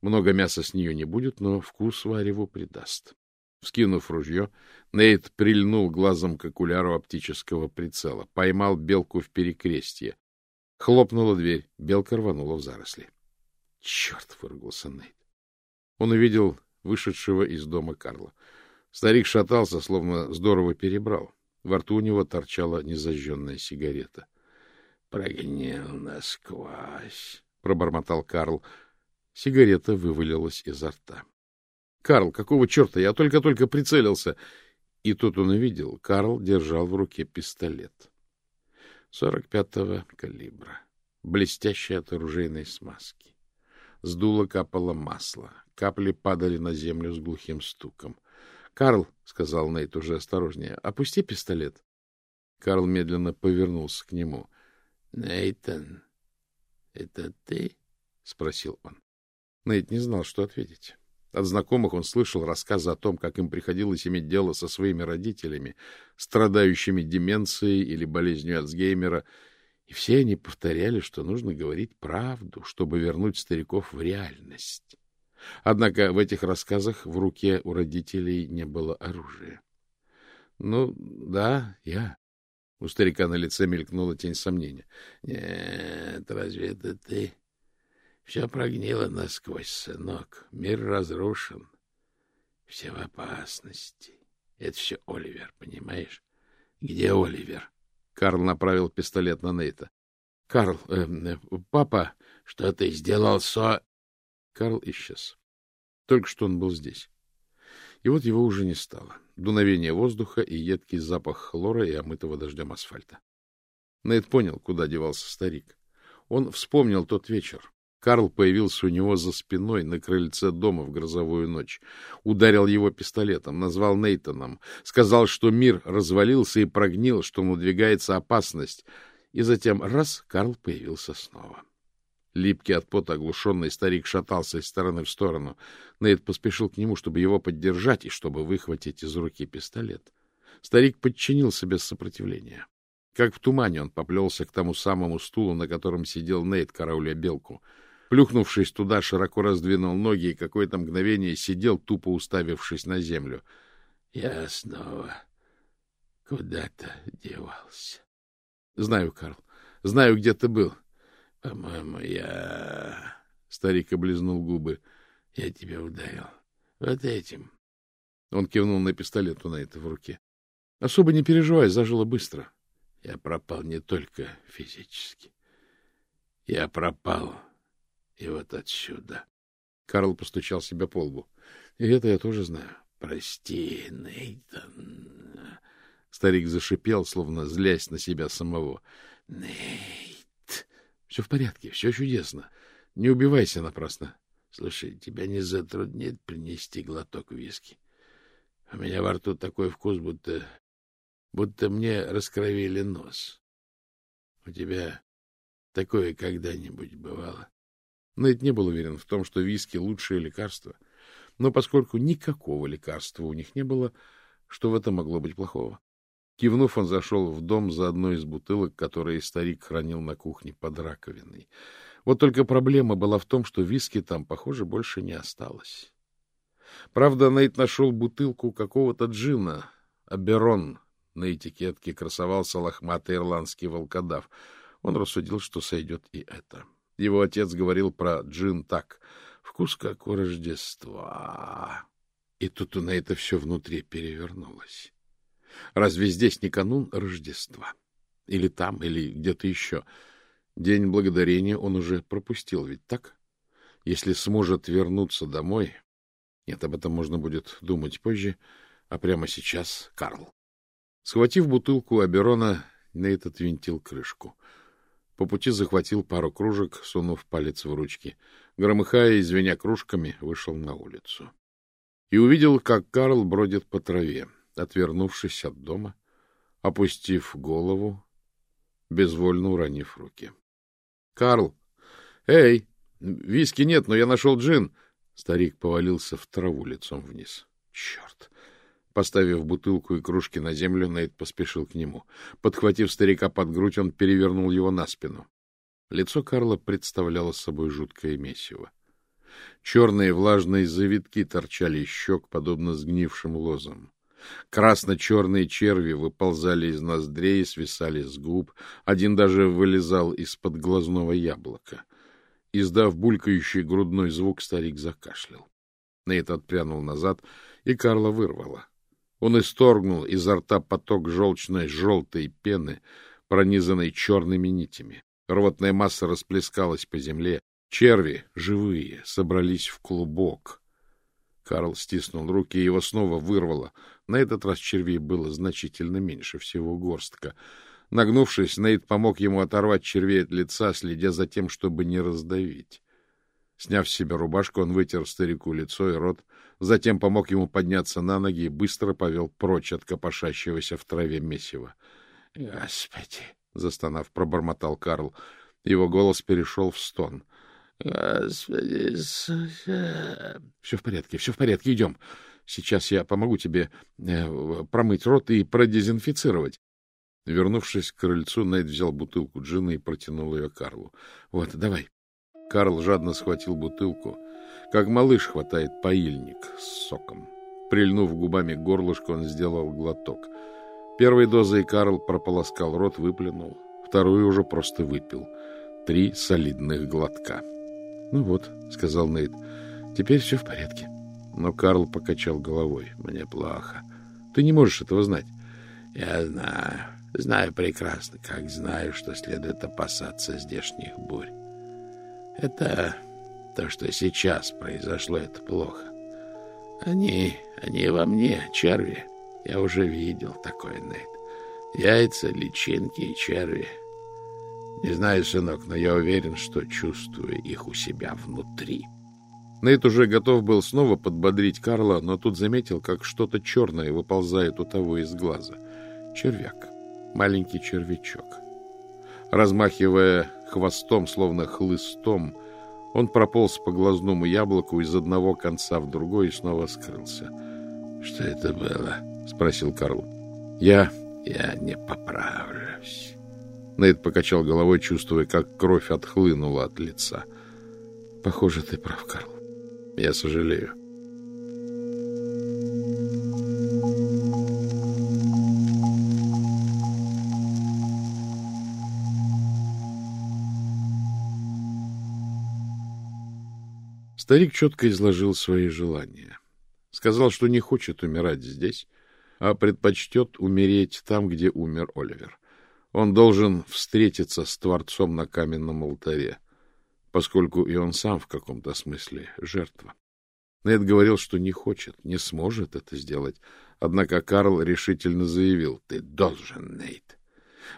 Много мяса с нее не будет, но вкус вареву придаст. Вскинув ружье, Нейт прильнул глазом к окуляру оптического прицела, поймал белку в перекрестье. Хлопнула дверь, белка рванула в заросли. — Черт! — выругался Нейт. Он увидел вышедшего из дома Карла. Старик шатался, словно здорово перебрал. Во рту у него торчала незажженная сигарета. — Прогнил насквозь, — пробормотал Карл. Сигарета вывалилась изо рта. Карл, какого черта? Я только-только прицелился. И тут он увидел. Карл держал в руке пистолет. сорок пятого калибра. Блестящий от оружейной смазки. С дула капало масло. Капли падали на землю с глухим стуком. — Карл, — сказал Нейт уже осторожнее, — опусти пистолет. Карл медленно повернулся к нему. — Нейтан, это ты? — спросил он. Нейт не знал, что ответить. От знакомых он слышал рассказы о том, как им приходилось иметь дело со своими родителями, страдающими деменцией или болезнью Альцгеймера, и все они повторяли, что нужно говорить правду, чтобы вернуть стариков в реальность. Однако в этих рассказах в руке у родителей не было оружия. — Ну, да, я. У старика на лице мелькнула тень сомнения. — Нет, разве это ты? Все прогнило насквозь, сынок. Мир разрушен. Все в опасности. Это все Оливер, понимаешь? — Где Оливер? Карл направил пистолет на Нейта. — Карл, э, э, папа, что ты сделал со... Карл исчез. Только что он был здесь. И вот его уже не стало. Дуновение воздуха и едкий запах хлора и омытого дождем асфальта. Нейт понял, куда девался старик. Он вспомнил тот вечер. Карл появился у него за спиной на крыльце дома в грозовую ночь. Ударил его пистолетом, назвал Нейтаном, сказал, что мир развалился и прогнил, что надвигается опасность. И затем раз Карл появился снова. Липкий от пота оглушенный старик шатался из стороны в сторону. Нейт поспешил к нему, чтобы его поддержать и чтобы выхватить из руки пистолет. Старик подчинился без сопротивления. Как в тумане он поплелся к тому самому стулу, на котором сидел Нейт, карауля белку. Плюхнувшись туда, широко раздвинул ноги и какое-то мгновение сидел, тупо уставившись на землю. — Я снова куда-то девался. — Знаю, Карл. Знаю, где ты был. — По-моему, я... Старик облизнул губы. — Я тебя ударил. Вот этим. Он кивнул на пистолет у Нейта в руке. — Особо не переживай, зажило быстро. — я пропал не только физически. Я пропал и вот отсюда. Карл постучал себя по лбу. И это я тоже знаю. Прости, Нейтан. Старик зашипел, словно злясь на себя самого. Нейт. Все в порядке, все чудесно. Не убивайся напрасно. Слушай, тебя не затруднит принести глоток виски. У меня во рту такой вкус, будто будто мне раскровили нос. У тебя такое когда-нибудь бывало? Нейт не был уверен в том, что виски — лучшее лекарство. Но поскольку никакого лекарства у них не было, что в этом могло быть плохого? Кивнув, он зашел в дом за одной из бутылок, которые старик хранил на кухне под раковиной. Вот только проблема была в том, что виски там, похоже, больше не осталось. Правда, Нейт нашел бутылку какого-то джина, Аберон, на этикетке красовался лохматый ирландский волкодав. Он рассудил, что сойдет и это. Его отец говорил про джин так. Вкус как у Рождества. И тут у это все внутри перевернулось. Разве здесь не канун Рождества? Или там, или где-то еще? День благодарения он уже пропустил, ведь так? Если сможет вернуться домой... Нет, об этом можно будет думать позже, а прямо сейчас Карл. Схватив бутылку Аберона, Нейт отвинтил крышку. По пути захватил пару кружек, сунув палец в ручки. Громыхая и звеня кружками, вышел на улицу. И увидел, как Карл бродит по траве, отвернувшись от дома, опустив голову, безвольно уронив руки. — Карл! Эй! Виски нет, но я нашел джин! Старик повалился в траву лицом вниз. — Черт! Поставив бутылку и кружки на землю, Нейт поспешил к нему. Подхватив старика под грудь, он перевернул его на спину. Лицо Карла представляло собой жуткое месиво. Черные влажные завитки торчали из щек, подобно сгнившим лозам. Красно-черные черви выползали из ноздрей и свисали с губ. Один даже вылезал из-под глазного яблока. Издав булькающий грудной звук, старик закашлял. Нейт отпрянул назад, и Карла вырвало. Он исторгнул изо рта поток желчной желтой пены, пронизанной черными нитями. Рвотная масса расплескалась по земле. Черви, живые, собрались в клубок. Карл стиснул руки, и его снова вырвало. На этот раз червей было значительно меньше, всего горстка. Нагнувшись, Нейт помог ему оторвать червей от лица, следя за тем, чтобы не раздавить. Сняв с себя рубашку, он вытер старику лицо и рот, затем помог ему подняться на ноги и быстро повел прочь от копошащегося в траве месива. — Господи! — застонав, пробормотал Карл. Его голос перешел в стон. — Господи! — Все в порядке, все в порядке, идем. Сейчас я помогу тебе э, промыть рот и продезинфицировать. Вернувшись к крыльцу, Нейт взял бутылку джина и протянул ее Карлу. — Вот, давай. Карл жадно схватил бутылку, как малыш хватает поильник с соком. Прильнув губами к горлышку, он сделал глоток. Первой дозой Карл прополоскал рот, выплюнул. Вторую уже просто выпил. Три солидных глотка. — Ну вот, — сказал Нейт, — теперь все в порядке. Но Карл покачал головой. — Мне плохо. Ты не можешь этого знать. Я знаю, знаю прекрасно, как знаю, что следует опасаться здешних бурь. Это то, что сейчас произошло, это плохо. Они, они во мне, черви. Я уже видел такое, Нейт. Яйца, личинки и черви. Не знаю, сынок, но я уверен, что чувствую их у себя внутри. Нейт уже готов был снова подбодрить Карла, но тут заметил, как что-то черное выползает у того из глаза. Червяк. Маленький червячок. Размахивая хвостом, словно хлыстом, он прополз по глазному яблоку из одного конца в другой и снова скрылся. — Что это было? — спросил Карл. — Я... Я не поправлюсь. Нейт покачал головой, чувствуя, как кровь отхлынула от лица. — Похоже, ты прав, Карл. Я сожалею. Старик четко изложил свои желания. Сказал, что не хочет умирать здесь, а предпочтет умереть там, где умер Оливер. Он должен встретиться с Творцом на каменном алтаре, поскольку и он сам в каком-то смысле жертва. Нед говорил, что не хочет, не сможет это сделать, однако Карл решительно заявил, «Ты должен, Нейт.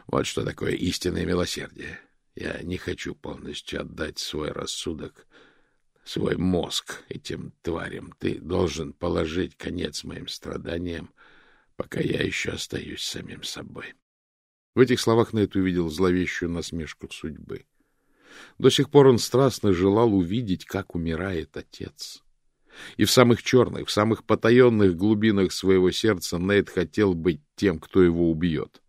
Вот что такое истинное милосердие. Я не хочу полностью отдать свой рассудок свой мозг этим тварям. Ты должен положить конец моим страданиям, пока я еще остаюсь самим собой. В этих словах Нейт увидел зловещую насмешку судьбы. До сих пор он страстно желал увидеть, как умирает отец. И в самых черных, в самых потаенных глубинах своего сердца Нейт хотел быть тем, кто его убьет.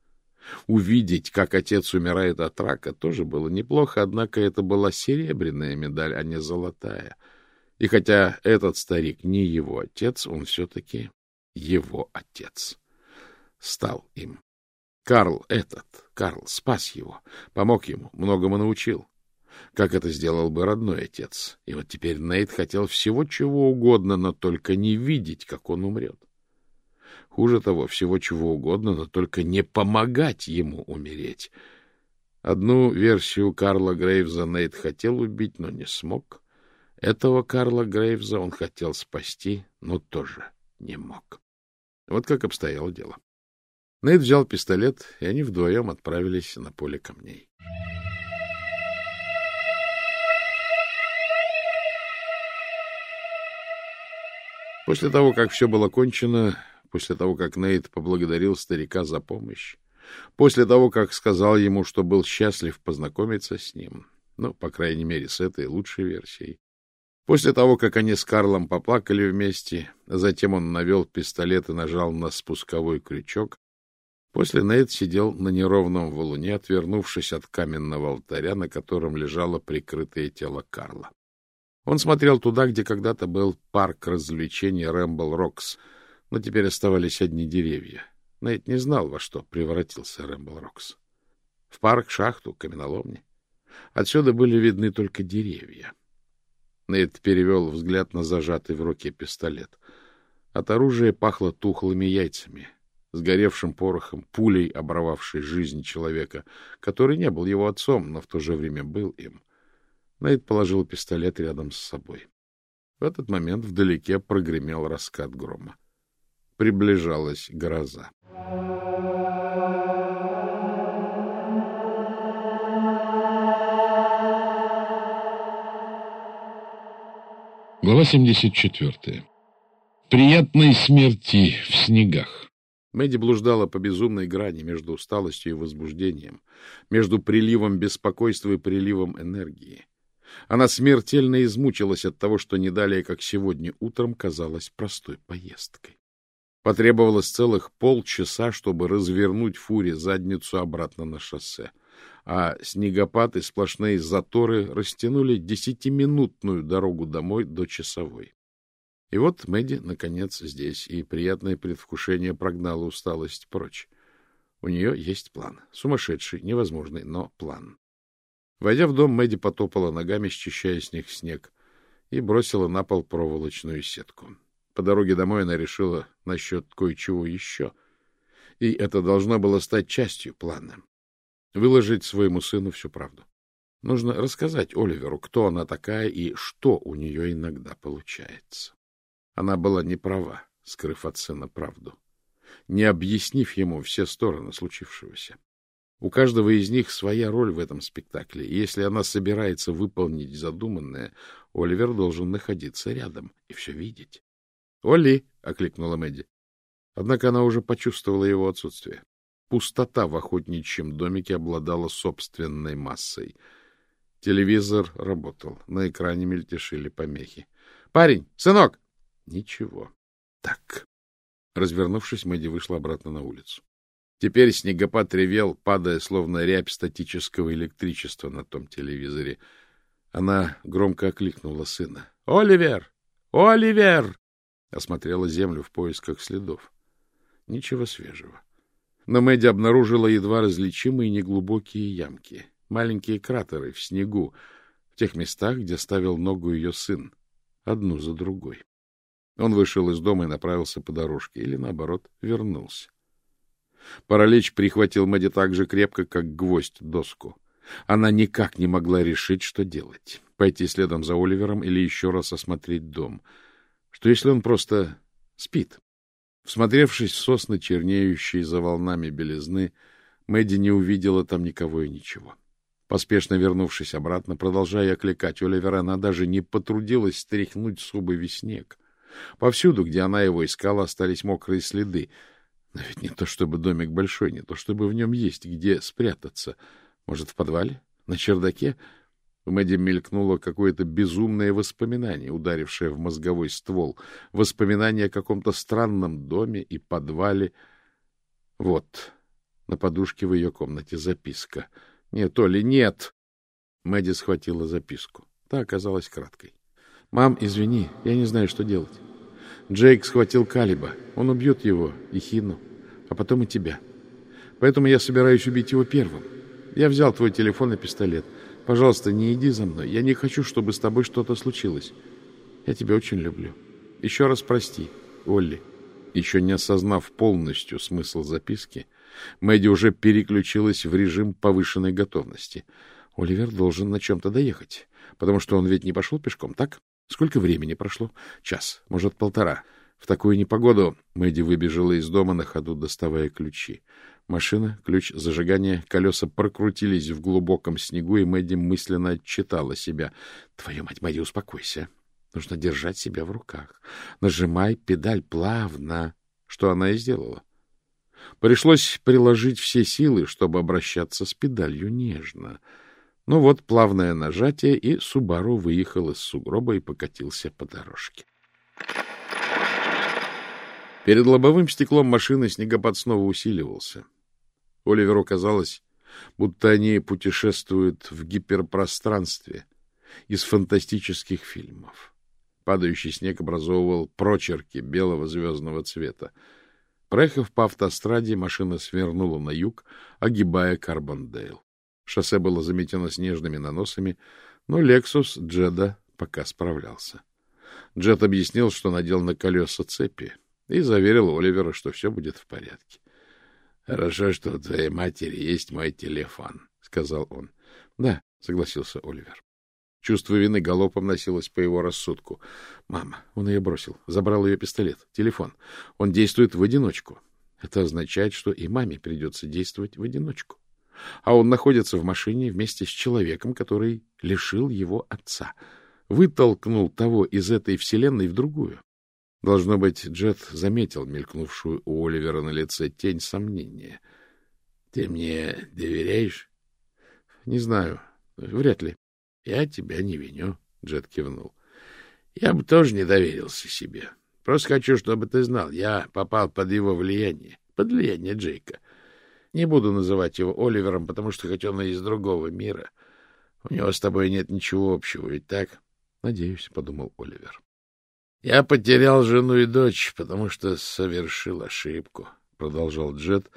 Увидеть, как отец умирает от рака, тоже было неплохо, однако это была серебряная медаль, а не золотая. И хотя этот старик не его отец, он все-таки его отец. Стал им. Карл этот, Карл, спас его, помог ему, многому научил. Как это сделал бы родной отец. И вот теперь Нейт хотел всего чего угодно, но только не видеть, как он умрет. Хуже того, всего чего угодно, но только не помогать ему умереть. Одну версию Карла Грейвза Нейт хотел убить, но не смог. Этого Карла Грейвза он хотел спасти, но тоже не мог. Вот как обстояло дело. Нейт взял пистолет, и они вдвоем отправились на поле камней. После того, как все было кончено, после того, как Нейт поблагодарил старика за помощь, после того, как сказал ему, что был счастлив познакомиться с ним, ну, по крайней мере, с этой лучшей версией, после того, как они с Карлом поплакали вместе, затем он навел пистолет и нажал на спусковой крючок, после Нейт сидел на неровном валуне, отвернувшись от каменного алтаря, на котором лежало прикрытое тело Карла. Он смотрел туда, где когда-то был парк развлечений Рэмбл Рокс — но теперь оставались одни деревья. Нейт не знал, во что превратился Рэмбл Рокс. В парк, шахту, каменоломни. Отсюда были видны только деревья. Нейт перевел взгляд на зажатый в руке пистолет. От оружия пахло тухлыми яйцами, сгоревшим порохом, пулей, оборвавшей жизнь человека, который не был его отцом, но в то же время был им. Нейт положил пистолет рядом с собой. В этот момент вдалеке прогремел раскат грома приближалась гроза. Глава 74. Приятной смерти в снегах. Мэдди блуждала по безумной грани между усталостью и возбуждением, между приливом беспокойства и приливом энергии. Она смертельно измучилась от того, что не далее, как сегодня утром, казалась простой поездкой. Потребовалось целых полчаса, чтобы развернуть фуре задницу обратно на шоссе. А снегопад и сплошные заторы растянули десятиминутную дорогу домой до часовой. И вот Мэдди, наконец, здесь, и приятное предвкушение прогнало усталость прочь. У нее есть план. Сумасшедший, невозможный, но план. Войдя в дом, Мэдди потопала ногами, счищая с них снег, и бросила на пол проволочную сетку. По дороге домой она решила насчет кое-чего еще. И это должно было стать частью плана. Выложить своему сыну всю правду. Нужно рассказать Оливеру, кто она такая и что у нее иногда получается. Она была не права, скрыв от сына правду, не объяснив ему все стороны случившегося. У каждого из них своя роль в этом спектакле, и если она собирается выполнить задуманное, Оливер должен находиться рядом и все видеть. — Оли! — окликнула Мэдди. Однако она уже почувствовала его отсутствие. Пустота в охотничьем домике обладала собственной массой. Телевизор работал, на экране мельтешили помехи. — Парень! Сынок! Ничего. Так. Развернувшись, Мэдди вышла обратно на улицу. Теперь снегопад ревел, падая, словно рябь статического электричества на том телевизоре. Она громко окликнула сына. — Оливер! Оливер! Осмотрела землю в поисках следов. Ничего свежего. Но Мэдди обнаружила едва различимые неглубокие ямки, маленькие кратеры в снегу, в тех местах, где ставил ногу ее сын, одну за другой. Он вышел из дома и направился по дорожке, или, наоборот, вернулся. Паралич прихватил Мэдди так же крепко, как гвоздь доску. Она никак не могла решить, что делать. Пойти следом за Оливером или еще раз осмотреть дом. Что если он просто спит? Всмотревшись в сосны, чернеющие за волнами белизны, Мэдди не увидела там никого и ничего. Поспешно вернувшись обратно, продолжая окликать Оливера, она даже не потрудилась стряхнуть с обуви снег. Повсюду, где она его искала, остались мокрые следы — но ведь не то чтобы домик большой, не то чтобы в нем есть где спрятаться. Может, в подвале? На чердаке? У Мэдди мелькнуло какое-то безумное воспоминание, ударившее в мозговой ствол. Воспоминание о каком-то странном доме и подвале. Вот, на подушке в ее комнате записка. Нет, Оли, нет! Мэдди схватила записку. Та оказалась краткой. — Мам, извини, я не знаю, что делать. Джейк схватил Калиба. Он убьет его и Хину, а потом и тебя. Поэтому я собираюсь убить его первым. Я взял твой телефон и пистолет. Пожалуйста, не иди за мной. Я не хочу, чтобы с тобой что-то случилось. Я тебя очень люблю. Еще раз прости, Олли. Еще не осознав полностью смысл записки, Мэдди уже переключилась в режим повышенной готовности. Оливер должен на чем-то доехать, потому что он ведь не пошел пешком, так? Сколько времени прошло? Час, может, полтора. В такую непогоду Мэдди выбежала из дома на ходу, доставая ключи. Машина, ключ зажигания, колеса прокрутились в глубоком снегу, и Мэдди мысленно отчитала себя. — Твою мать, Мэдди, успокойся. Нужно держать себя в руках. Нажимай педаль плавно, что она и сделала. Пришлось приложить все силы, чтобы обращаться с педалью нежно — ну вот плавное нажатие, и Субару выехал из сугроба и покатился по дорожке. Перед лобовым стеклом машины снегопад снова усиливался. Оливеру казалось, будто они путешествуют в гиперпространстве из фантастических фильмов. Падающий снег образовывал прочерки белого звездного цвета. Проехав по автостраде, машина свернула на юг, огибая Карбондейл. Шоссе было заметено снежными наносами, но «Лексус» Джеда пока справлялся. Джед объяснил, что надел на колеса цепи, и заверил Оливера, что все будет в порядке. — Хорошо, что у твоей матери есть мой телефон, — сказал он. — Да, — согласился Оливер. Чувство вины галопом носилось по его рассудку. Мама, он ее бросил, забрал ее пистолет, телефон. Он действует в одиночку. Это означает, что и маме придется действовать в одиночку а он находится в машине вместе с человеком, который лишил его отца, вытолкнул того из этой вселенной в другую. Должно быть, Джет заметил мелькнувшую у Оливера на лице тень сомнения. — Ты мне доверяешь? — Не знаю. Вряд ли. — Я тебя не виню, — Джет кивнул. — Я бы тоже не доверился себе. Просто хочу, чтобы ты знал, я попал под его влияние, под влияние Джейка. Не буду называть его Оливером, потому что хоть он и из другого мира, у него с тобой нет ничего общего, ведь так? — Надеюсь, — подумал Оливер. — Я потерял жену и дочь, потому что совершил ошибку, — продолжал Джет.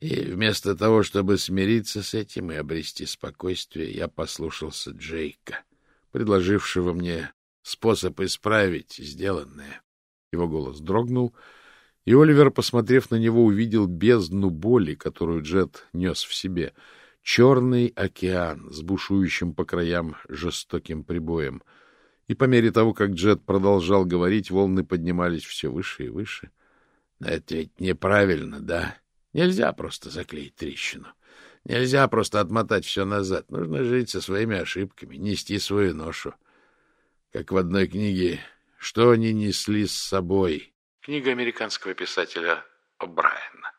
И вместо того, чтобы смириться с этим и обрести спокойствие, я послушался Джейка, предложившего мне способ исправить сделанное. Его голос дрогнул, И Оливер, посмотрев на него, увидел бездну боли, которую Джет нес в себе. Черный океан с бушующим по краям жестоким прибоем. И по мере того, как Джет продолжал говорить, волны поднимались все выше и выше. — Это ведь неправильно, да? Нельзя просто заклеить трещину. Нельзя просто отмотать все назад. Нужно жить со своими ошибками, нести свою ношу. Как в одной книге «Что они несли с собой?» Книга американского писателя О'Брайена.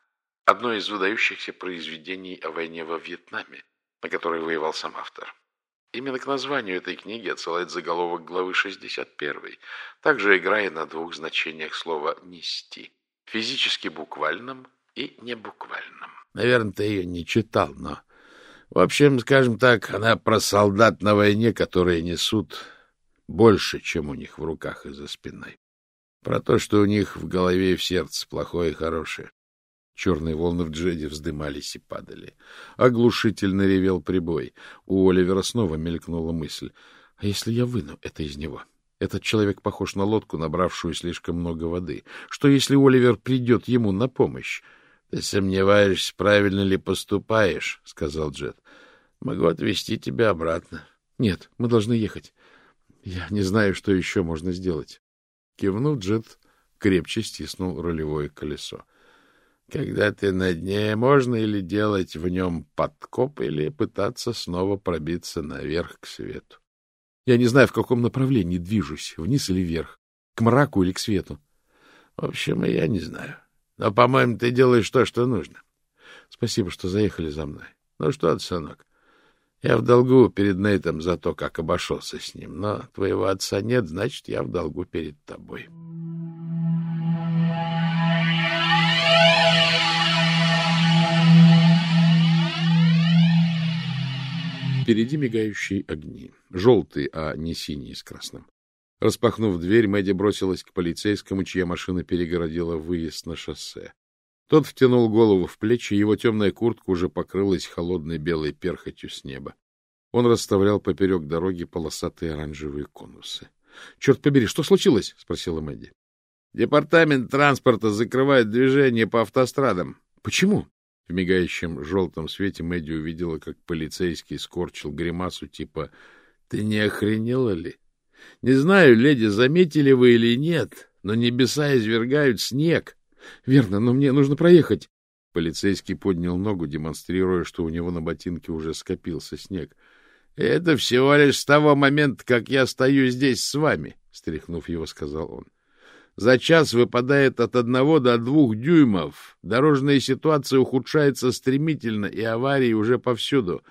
Одно из выдающихся произведений о войне во Вьетнаме, на которой воевал сам автор. Именно к названию этой книги отсылает заголовок главы 61, также играя на двух значениях слова «нести» — физически буквальном и небуквальном. Наверное, ты ее не читал, но... В общем, скажем так, она про солдат на войне, которые несут больше, чем у них в руках и за спиной. Про то, что у них в голове и в сердце плохое и хорошее. Черные волны в джеде вздымались и падали. Оглушительно ревел прибой. У Оливера снова мелькнула мысль. А если я выну это из него? Этот человек похож на лодку, набравшую слишком много воды. Что если Оливер придет ему на помощь? — Ты сомневаешься, правильно ли поступаешь, — сказал Джет. — Могу отвезти тебя обратно. — Нет, мы должны ехать. Я не знаю, что еще можно сделать. Кивнув, Джет крепче стиснул рулевое колесо. Когда ты на дне, можно или делать в нем подкоп, или пытаться снова пробиться наверх к свету. Я не знаю, в каком направлении движусь, вниз или вверх, к мраку или к свету. В общем, я не знаю. Но, по-моему, ты делаешь то, что нужно. Спасибо, что заехали за мной. Ну что сынок, я в долгу перед Нейтом за то, как обошелся с ним, но твоего отца нет, значит, я в долгу перед тобой. Впереди мигающие огни. Желтые, а не синие с красным. Распахнув дверь, Мэдди бросилась к полицейскому, чья машина перегородила выезд на шоссе. Тот втянул голову в плечи, его темная куртка уже покрылась холодной белой перхотью с неба. Он расставлял поперек дороги полосатые оранжевые конусы. — Черт побери, что случилось? — спросила Мэдди. — Департамент транспорта закрывает движение по автострадам. — Почему? В мигающем желтом свете Мэдди увидела, как полицейский скорчил гримасу типа «Ты не охренела ли? Не знаю, леди, заметили вы или нет, но небеса извергают снег». — Верно, но мне нужно проехать. Полицейский поднял ногу, демонстрируя, что у него на ботинке уже скопился снег. — Это всего лишь с того момента, как я стою здесь с вами, — стряхнув его, сказал он. — За час выпадает от одного до двух дюймов. Дорожная ситуация ухудшается стремительно, и аварии уже повсюду.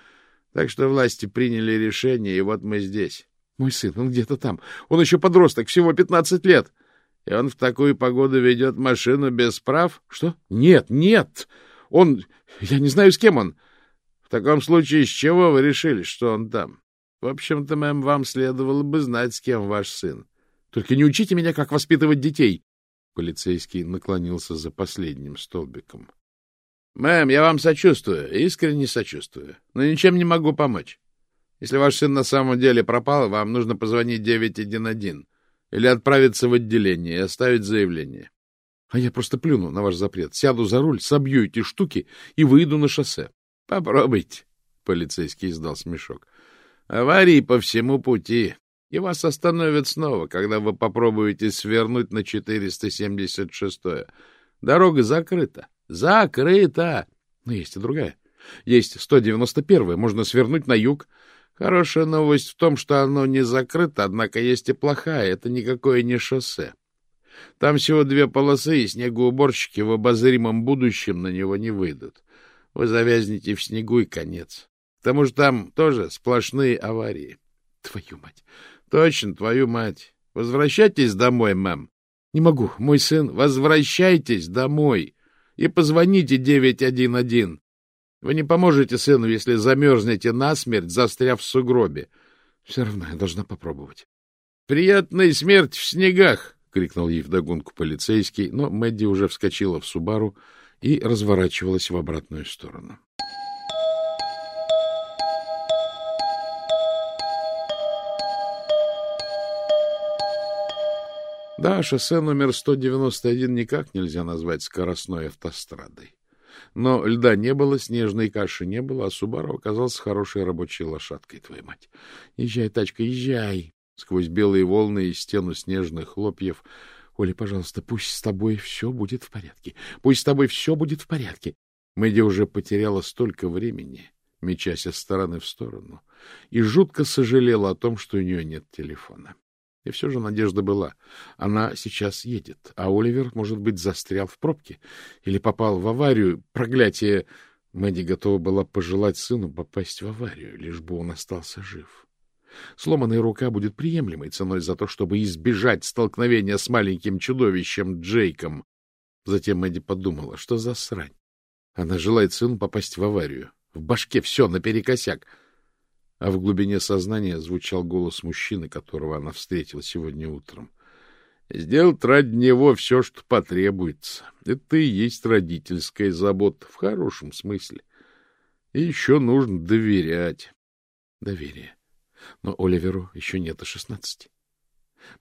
Так что власти приняли решение, и вот мы здесь. — Мой сын, он где-то там. Он еще подросток, всего пятнадцать лет. — и он в такую погоду ведет машину без прав? Что? Нет, нет! Он... Я не знаю, с кем он. В таком случае, с чего вы решили, что он там? В общем-то, мэм, вам следовало бы знать, с кем ваш сын. Только не учите меня, как воспитывать детей. Полицейский наклонился за последним столбиком. — Мэм, я вам сочувствую, искренне сочувствую, но ничем не могу помочь. Если ваш сын на самом деле пропал, вам нужно позвонить 911 или отправиться в отделение и оставить заявление. А я просто плюну на ваш запрет, сяду за руль, собью эти штуки и выйду на шоссе. Попробуйте. Полицейский издал смешок. Аварии по всему пути, и вас остановят снова, когда вы попробуете свернуть на 476-е. Дорога закрыта. Закрыта! Но есть и другая. Есть 191-я, можно свернуть на юг, Хорошая новость в том, что оно не закрыто, однако есть и плохая. Это никакое не шоссе. Там всего две полосы, и снегоуборщики в обозримом будущем на него не выйдут. Вы завязнете в снегу и конец. К тому же там тоже сплошные аварии. Твою мать! Точно, твою мать! Возвращайтесь домой, мэм. Не могу, мой сын. Возвращайтесь домой и позвоните 911. Вы не поможете сыну, если замерзнете насмерть, застряв в сугробе. Все равно я должна попробовать. — Приятная смерть в снегах! — крикнул ей вдогонку полицейский, но Мэдди уже вскочила в Субару и разворачивалась в обратную сторону. Да, шоссе номер 191 никак нельзя назвать скоростной автострадой. Но льда не было, снежной каши не было, а Субару оказался хорошей рабочей лошадкой, твою мать. Езжай, тачка, езжай. Сквозь белые волны и стену снежных хлопьев. Оля, пожалуйста, пусть с тобой все будет в порядке. Пусть с тобой все будет в порядке. Мэдди уже потеряла столько времени, мечась из стороны в сторону, и жутко сожалела о том, что у нее нет телефона. И все же надежда была. Она сейчас едет, а Оливер, может быть, застрял в пробке или попал в аварию. Проклятие! Мэдди готова была пожелать сыну попасть в аварию, лишь бы он остался жив. Сломанная рука будет приемлемой ценой за то, чтобы избежать столкновения с маленьким чудовищем Джейком. Затем Мэдди подумала, что за срань. Она желает сыну попасть в аварию. В башке все наперекосяк а в глубине сознания звучал голос мужчины, которого она встретила сегодня утром. Сделать ради него все, что потребуется. Это и есть родительская забота в хорошем смысле. И еще нужно доверять. Доверие. Но Оливеру еще нет и шестнадцати.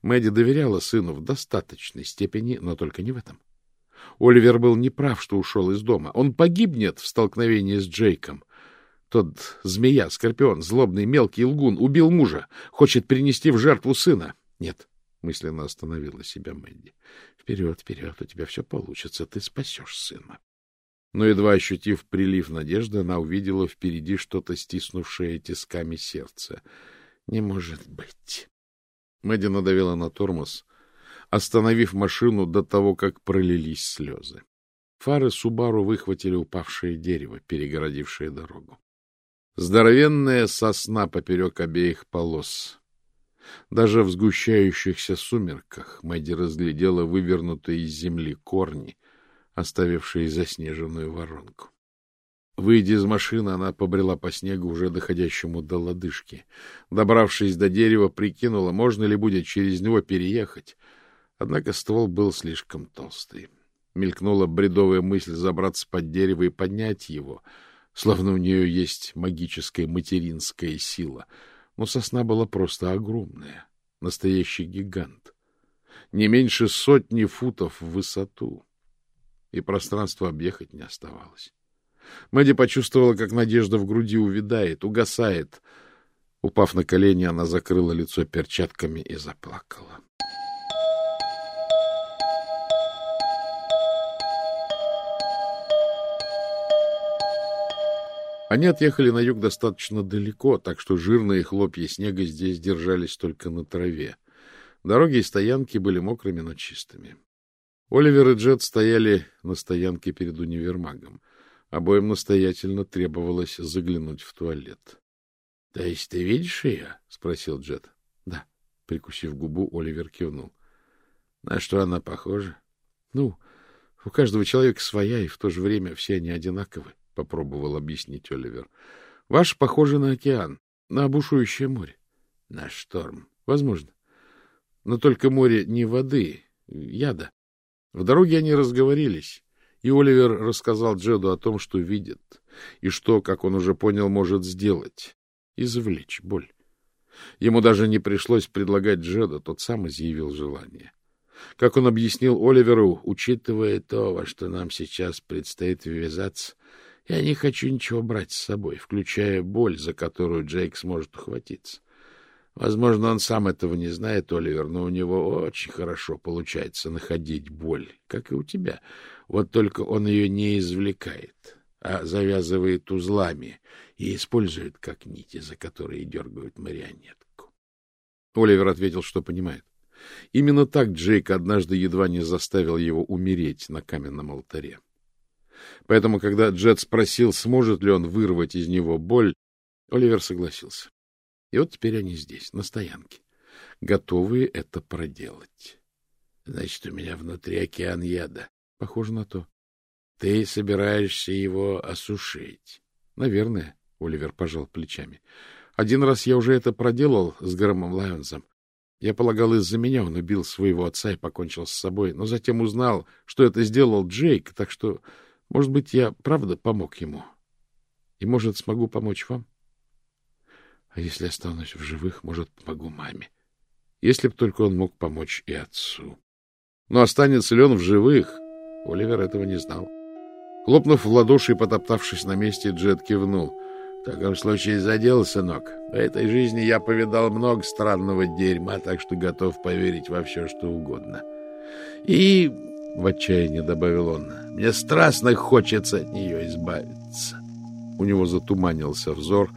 Мэдди доверяла сыну в достаточной степени, но только не в этом. Оливер был неправ, что ушел из дома. Он погибнет в столкновении с Джейком. Тот змея, скорпион, злобный, мелкий лгун, убил мужа, хочет принести в жертву сына. Нет, мысленно остановила себя Мэдди. Вперед, вперед, у тебя все получится, ты спасешь сына. Но, едва ощутив прилив надежды, она увидела впереди что-то стиснувшее тисками сердце. Не может быть. Мэдди надавила на тормоз, остановив машину до того, как пролились слезы. Фары Субару выхватили упавшее дерево, перегородившее дорогу. Здоровенная сосна поперек обеих полос. Даже в сгущающихся сумерках Мэдди разглядела вывернутые из земли корни, оставившие заснеженную воронку. Выйдя из машины, она побрела по снегу, уже доходящему до лодыжки. Добравшись до дерева, прикинула, можно ли будет через него переехать. Однако ствол был слишком толстый. Мелькнула бредовая мысль забраться под дерево и поднять его — словно у нее есть магическая материнская сила. Но сосна была просто огромная, настоящий гигант. Не меньше сотни футов в высоту. И пространства объехать не оставалось. Мэдди почувствовала, как надежда в груди увядает, угасает. Упав на колени, она закрыла лицо перчатками и заплакала. Они отъехали на юг достаточно далеко, так что жирные хлопья снега здесь держались только на траве. Дороги и стоянки были мокрыми, но чистыми. Оливер и Джет стояли на стоянке перед универмагом. Обоим настоятельно требовалось заглянуть в туалет. — То есть ты видишь ее? — спросил Джет. — Да. Прикусив губу, Оливер кивнул. — На что она похожа? — Ну, у каждого человека своя, и в то же время все они одинаковы попробовал объяснить Оливер. — Ваш похоже на океан, на бушующее море. — На шторм. — Возможно. Но только море не воды, яда. В дороге они разговорились, и Оливер рассказал Джеду о том, что видит, и что, как он уже понял, может сделать — извлечь боль. Ему даже не пришлось предлагать Джеду, тот сам изъявил желание. Как он объяснил Оливеру, учитывая то, во что нам сейчас предстоит ввязаться, я не хочу ничего брать с собой, включая боль, за которую Джейк сможет ухватиться. Возможно, он сам этого не знает, Оливер, но у него очень хорошо получается находить боль, как и у тебя. Вот только он ее не извлекает, а завязывает узлами и использует как нити, за которые дергают марионетку. Оливер ответил, что понимает. Именно так Джейк однажды едва не заставил его умереть на каменном алтаре. Поэтому, когда Джет спросил, сможет ли он вырвать из него боль, Оливер согласился. И вот теперь они здесь, на стоянке, готовые это проделать. Значит, у меня внутри океан яда. Похоже на то. Ты собираешься его осушить? Наверное, Оливер пожал плечами. Один раз я уже это проделал с Громом Лайонсом. Я полагал, из-за меня он убил своего отца и покончил с собой, но затем узнал, что это сделал Джейк, так что может быть, я правда помог ему. И, может, смогу помочь вам? А если останусь в живых, может, помогу маме. Если б только он мог помочь и отцу. Но останется ли он в живых? Оливер этого не знал. Хлопнув в ладоши и потоптавшись на месте, Джет кивнул. — В таком случае задел, сынок. В этой жизни я повидал много странного дерьма, так что готов поверить во все, что угодно. И, — в отчаянии добавил он, — мне страстно хочется от нее избавиться. У него затуманился взор,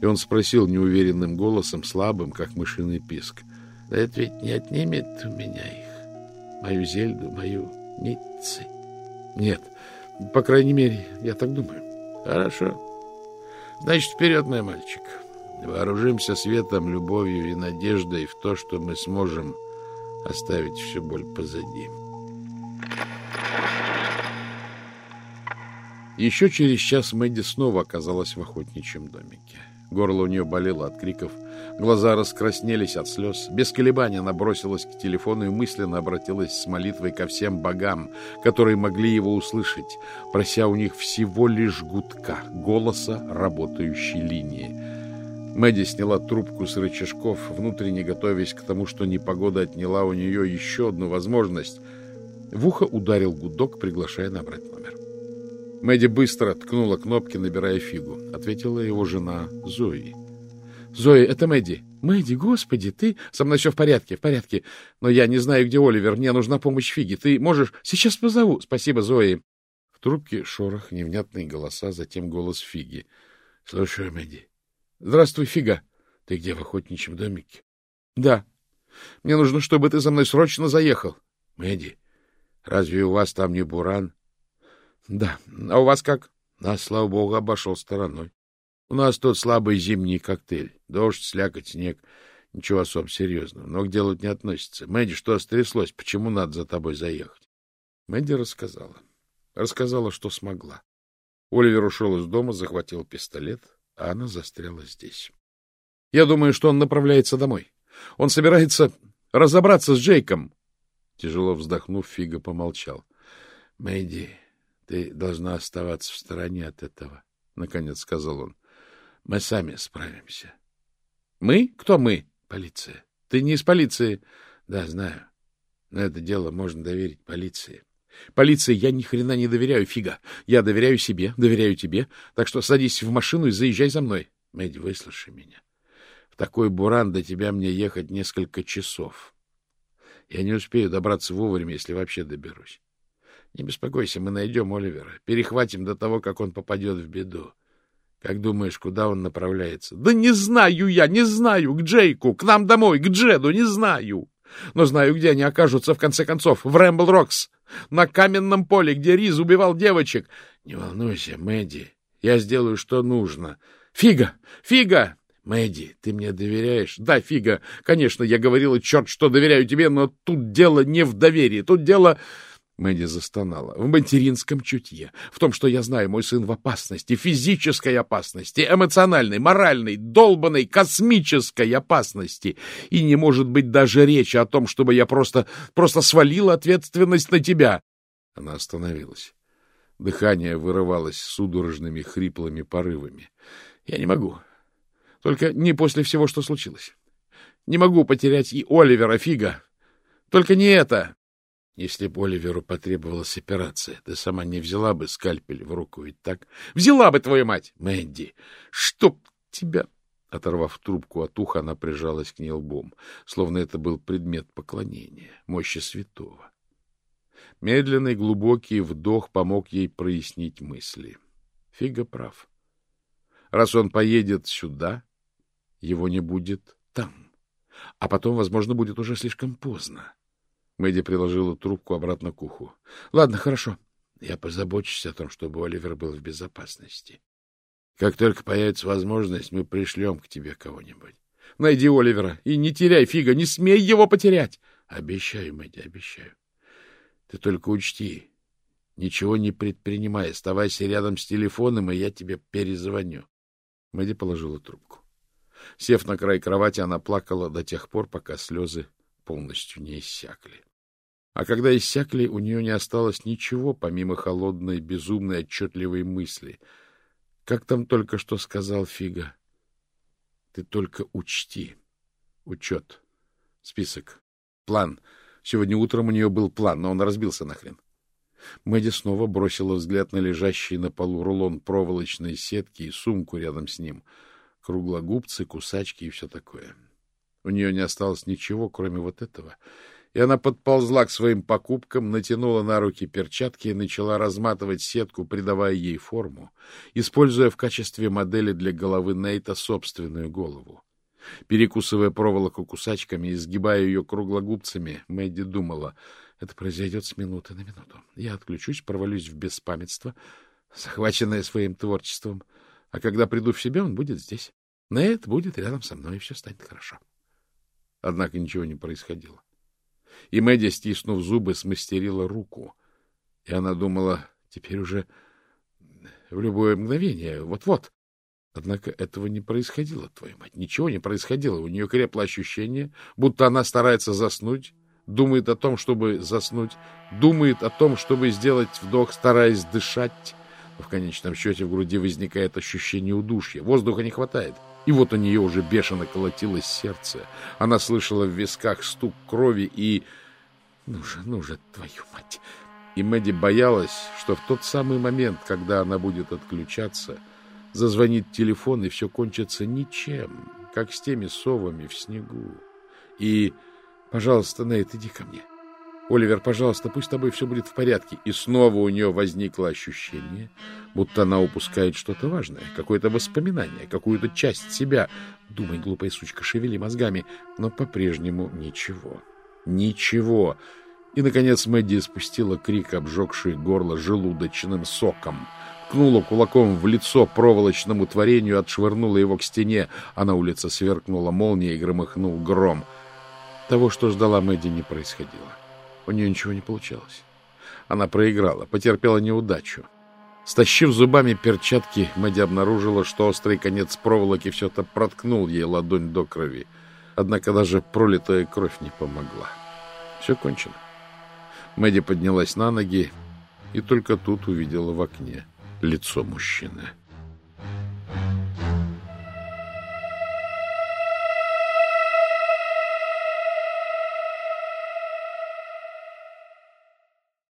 и он спросил неуверенным голосом, слабым, как мышиный писк. — Да это ведь не отнимет у меня их, мою зельду, мою нитцы. — Нет, по крайней мере, я так думаю. — Хорошо. Значит, вперед, мой мальчик. Вооружимся светом, любовью и надеждой в то, что мы сможем оставить всю боль позади. Еще через час Мэдди снова оказалась в охотничьем домике. Горло у нее болело от криков, глаза раскраснелись от слез. Без колебания она бросилась к телефону и мысленно обратилась с молитвой ко всем богам, которые могли его услышать, прося у них всего лишь гудка, голоса работающей линии. Мэдди сняла трубку с рычажков, внутренне готовясь к тому, что непогода отняла у нее еще одну возможность. В ухо ударил гудок, приглашая набрать номер. Мэдди быстро ткнула кнопки, набирая фигу. Ответила его жена Зои. — Зои, это Мэдди. — Мэдди, господи, ты... Со мной все в порядке, в порядке. Но я не знаю, где Оливер. Мне нужна помощь Фиги. Ты можешь... Сейчас позову. Спасибо, Зои. В трубке шорох, невнятные голоса, затем голос Фиги. — Слушаю, Мэдди. — Здравствуй, Фига. Ты где, в охотничьем домике? — Да. Мне нужно, чтобы ты за мной срочно заехал. — Мэдди, разве у вас там не буран? — Да. А у вас как? — Нас, слава богу, обошел стороной. У нас тут слабый зимний коктейль. Дождь, слякоть, снег. Ничего особо серьезного. Но к делу не относится. Мэдди, что стряслось? Почему надо за тобой заехать? Мэдди рассказала. Рассказала, что смогла. Оливер ушел из дома, захватил пистолет, а она застряла здесь. Я думаю, что он направляется домой. Он собирается разобраться с Джейком. Тяжело вздохнув, Фига помолчал. — Мэдди, ты должна оставаться в стороне от этого, — наконец сказал он. — Мы сами справимся. — Мы? Кто мы? — Полиция. — Ты не из полиции? — Да, знаю. Но это дело можно доверить полиции. — Полиции я ни хрена не доверяю, Фига. Я доверяю себе, доверяю тебе. Так что садись в машину и заезжай за мной. Мэдди, выслушай меня. В такой буран до тебя мне ехать несколько часов. Я не успею добраться вовремя, если вообще доберусь. Не беспокойся, мы найдем Оливера. Перехватим до того, как он попадет в беду. Как думаешь, куда он направляется? Да не знаю я, не знаю. К Джейку, к нам домой, к Джеду, не знаю. Но знаю, где они окажутся, в конце концов. В Рэмбл-Рокс. На каменном поле, где Риз убивал девочек. Не волнуйся, Мэдди. Я сделаю, что нужно. Фига! Фига! Мэдди, ты мне доверяешь? Да, Фига. Конечно, я говорила, черт, что доверяю тебе, но тут дело не в доверии. Тут дело... Мэдди застонала. В материнском чутье. В том, что я знаю, мой сын в опасности, физической опасности, эмоциональной, моральной, долбанной, космической опасности. И не может быть даже речи о том, чтобы я просто, просто свалила ответственность на тебя. Она остановилась. Дыхание вырывалось судорожными хриплыми порывами. Я не могу. Только не после всего, что случилось. Не могу потерять и Оливера Фига. Только не это. Если бы Оливеру потребовалась операция, ты сама не взяла бы скальпель в руку, ведь так? Взяла бы, твою мать! Мэнди, чтоб тебя... Оторвав трубку от уха, она прижалась к ней лбом, словно это был предмет поклонения, мощи святого. Медленный глубокий вдох помог ей прояснить мысли. Фига прав. Раз он поедет сюда, его не будет там. А потом, возможно, будет уже слишком поздно. Мэдди приложила трубку обратно к уху. — Ладно, хорошо. Я позабочусь о том, чтобы Оливер был в безопасности. Как только появится возможность, мы пришлем к тебе кого-нибудь. Найди Оливера и не теряй фига, не смей его потерять. Обещаю, Мэдди, обещаю. Ты только учти, ничего не предпринимай, оставайся рядом с телефоном, и я тебе перезвоню. Мэдди положила трубку. Сев на край кровати, она плакала до тех пор, пока слезы полностью не иссякли. А когда иссякли, у нее не осталось ничего, помимо холодной, безумной, отчетливой мысли. Как там только что сказал Фига? Ты только учти. Учет. Список. План. Сегодня утром у нее был план, но он разбился нахрен. Мэдди снова бросила взгляд на лежащий на полу рулон проволочной сетки и сумку рядом с ним. Круглогубцы, кусачки и все такое. У нее не осталось ничего, кроме вот этого. И она подползла к своим покупкам, натянула на руки перчатки и начала разматывать сетку, придавая ей форму, используя в качестве модели для головы Нейта собственную голову. Перекусывая проволоку кусачками и сгибая ее круглогубцами, Мэдди думала, это произойдет с минуты на минуту. Я отключусь, провалюсь в беспамятство, захваченное своим творчеством, а когда приду в себя, он будет здесь. Нейт будет рядом со мной, и все станет хорошо. Однако ничего не происходило. И Мэдди, стиснув зубы, смастерила руку. И она думала, теперь уже в любое мгновение, вот-вот. Однако этого не происходило, твою мать. Ничего не происходило. У нее крепло ощущение, будто она старается заснуть, думает о том, чтобы заснуть, думает о том, чтобы сделать вдох, стараясь дышать. Но в конечном счете в груди возникает ощущение удушья. Воздуха не хватает. И вот у нее уже бешено колотилось сердце. Она слышала в висках стук крови и... Ну же, ну же, твою мать! И Мэдди боялась, что в тот самый момент, когда она будет отключаться, зазвонит телефон, и все кончится ничем, как с теми совами в снегу. И, пожалуйста, Нейт, иди ко мне. Оливер, пожалуйста, пусть с тобой все будет в порядке. И снова у нее возникло ощущение, будто она упускает что-то важное, какое-то воспоминание, какую-то часть себя. Думай, глупая сучка, шевели мозгами. Но по-прежнему ничего. Ничего. И, наконец, Мэдди спустила крик, обжегший горло желудочным соком. Ткнула кулаком в лицо проволочному творению, отшвырнула его к стене, а на улице сверкнула молния и громыхнул гром. Того, что ждала Мэдди, не происходило. У нее ничего не получалось. Она проиграла, потерпела неудачу. Стащив зубами перчатки, Мэдди обнаружила, что острый конец проволоки все-то проткнул ей ладонь до крови. Однако даже пролитая кровь не помогла. Все кончено. Мэдди поднялась на ноги и только тут увидела в окне лицо мужчины.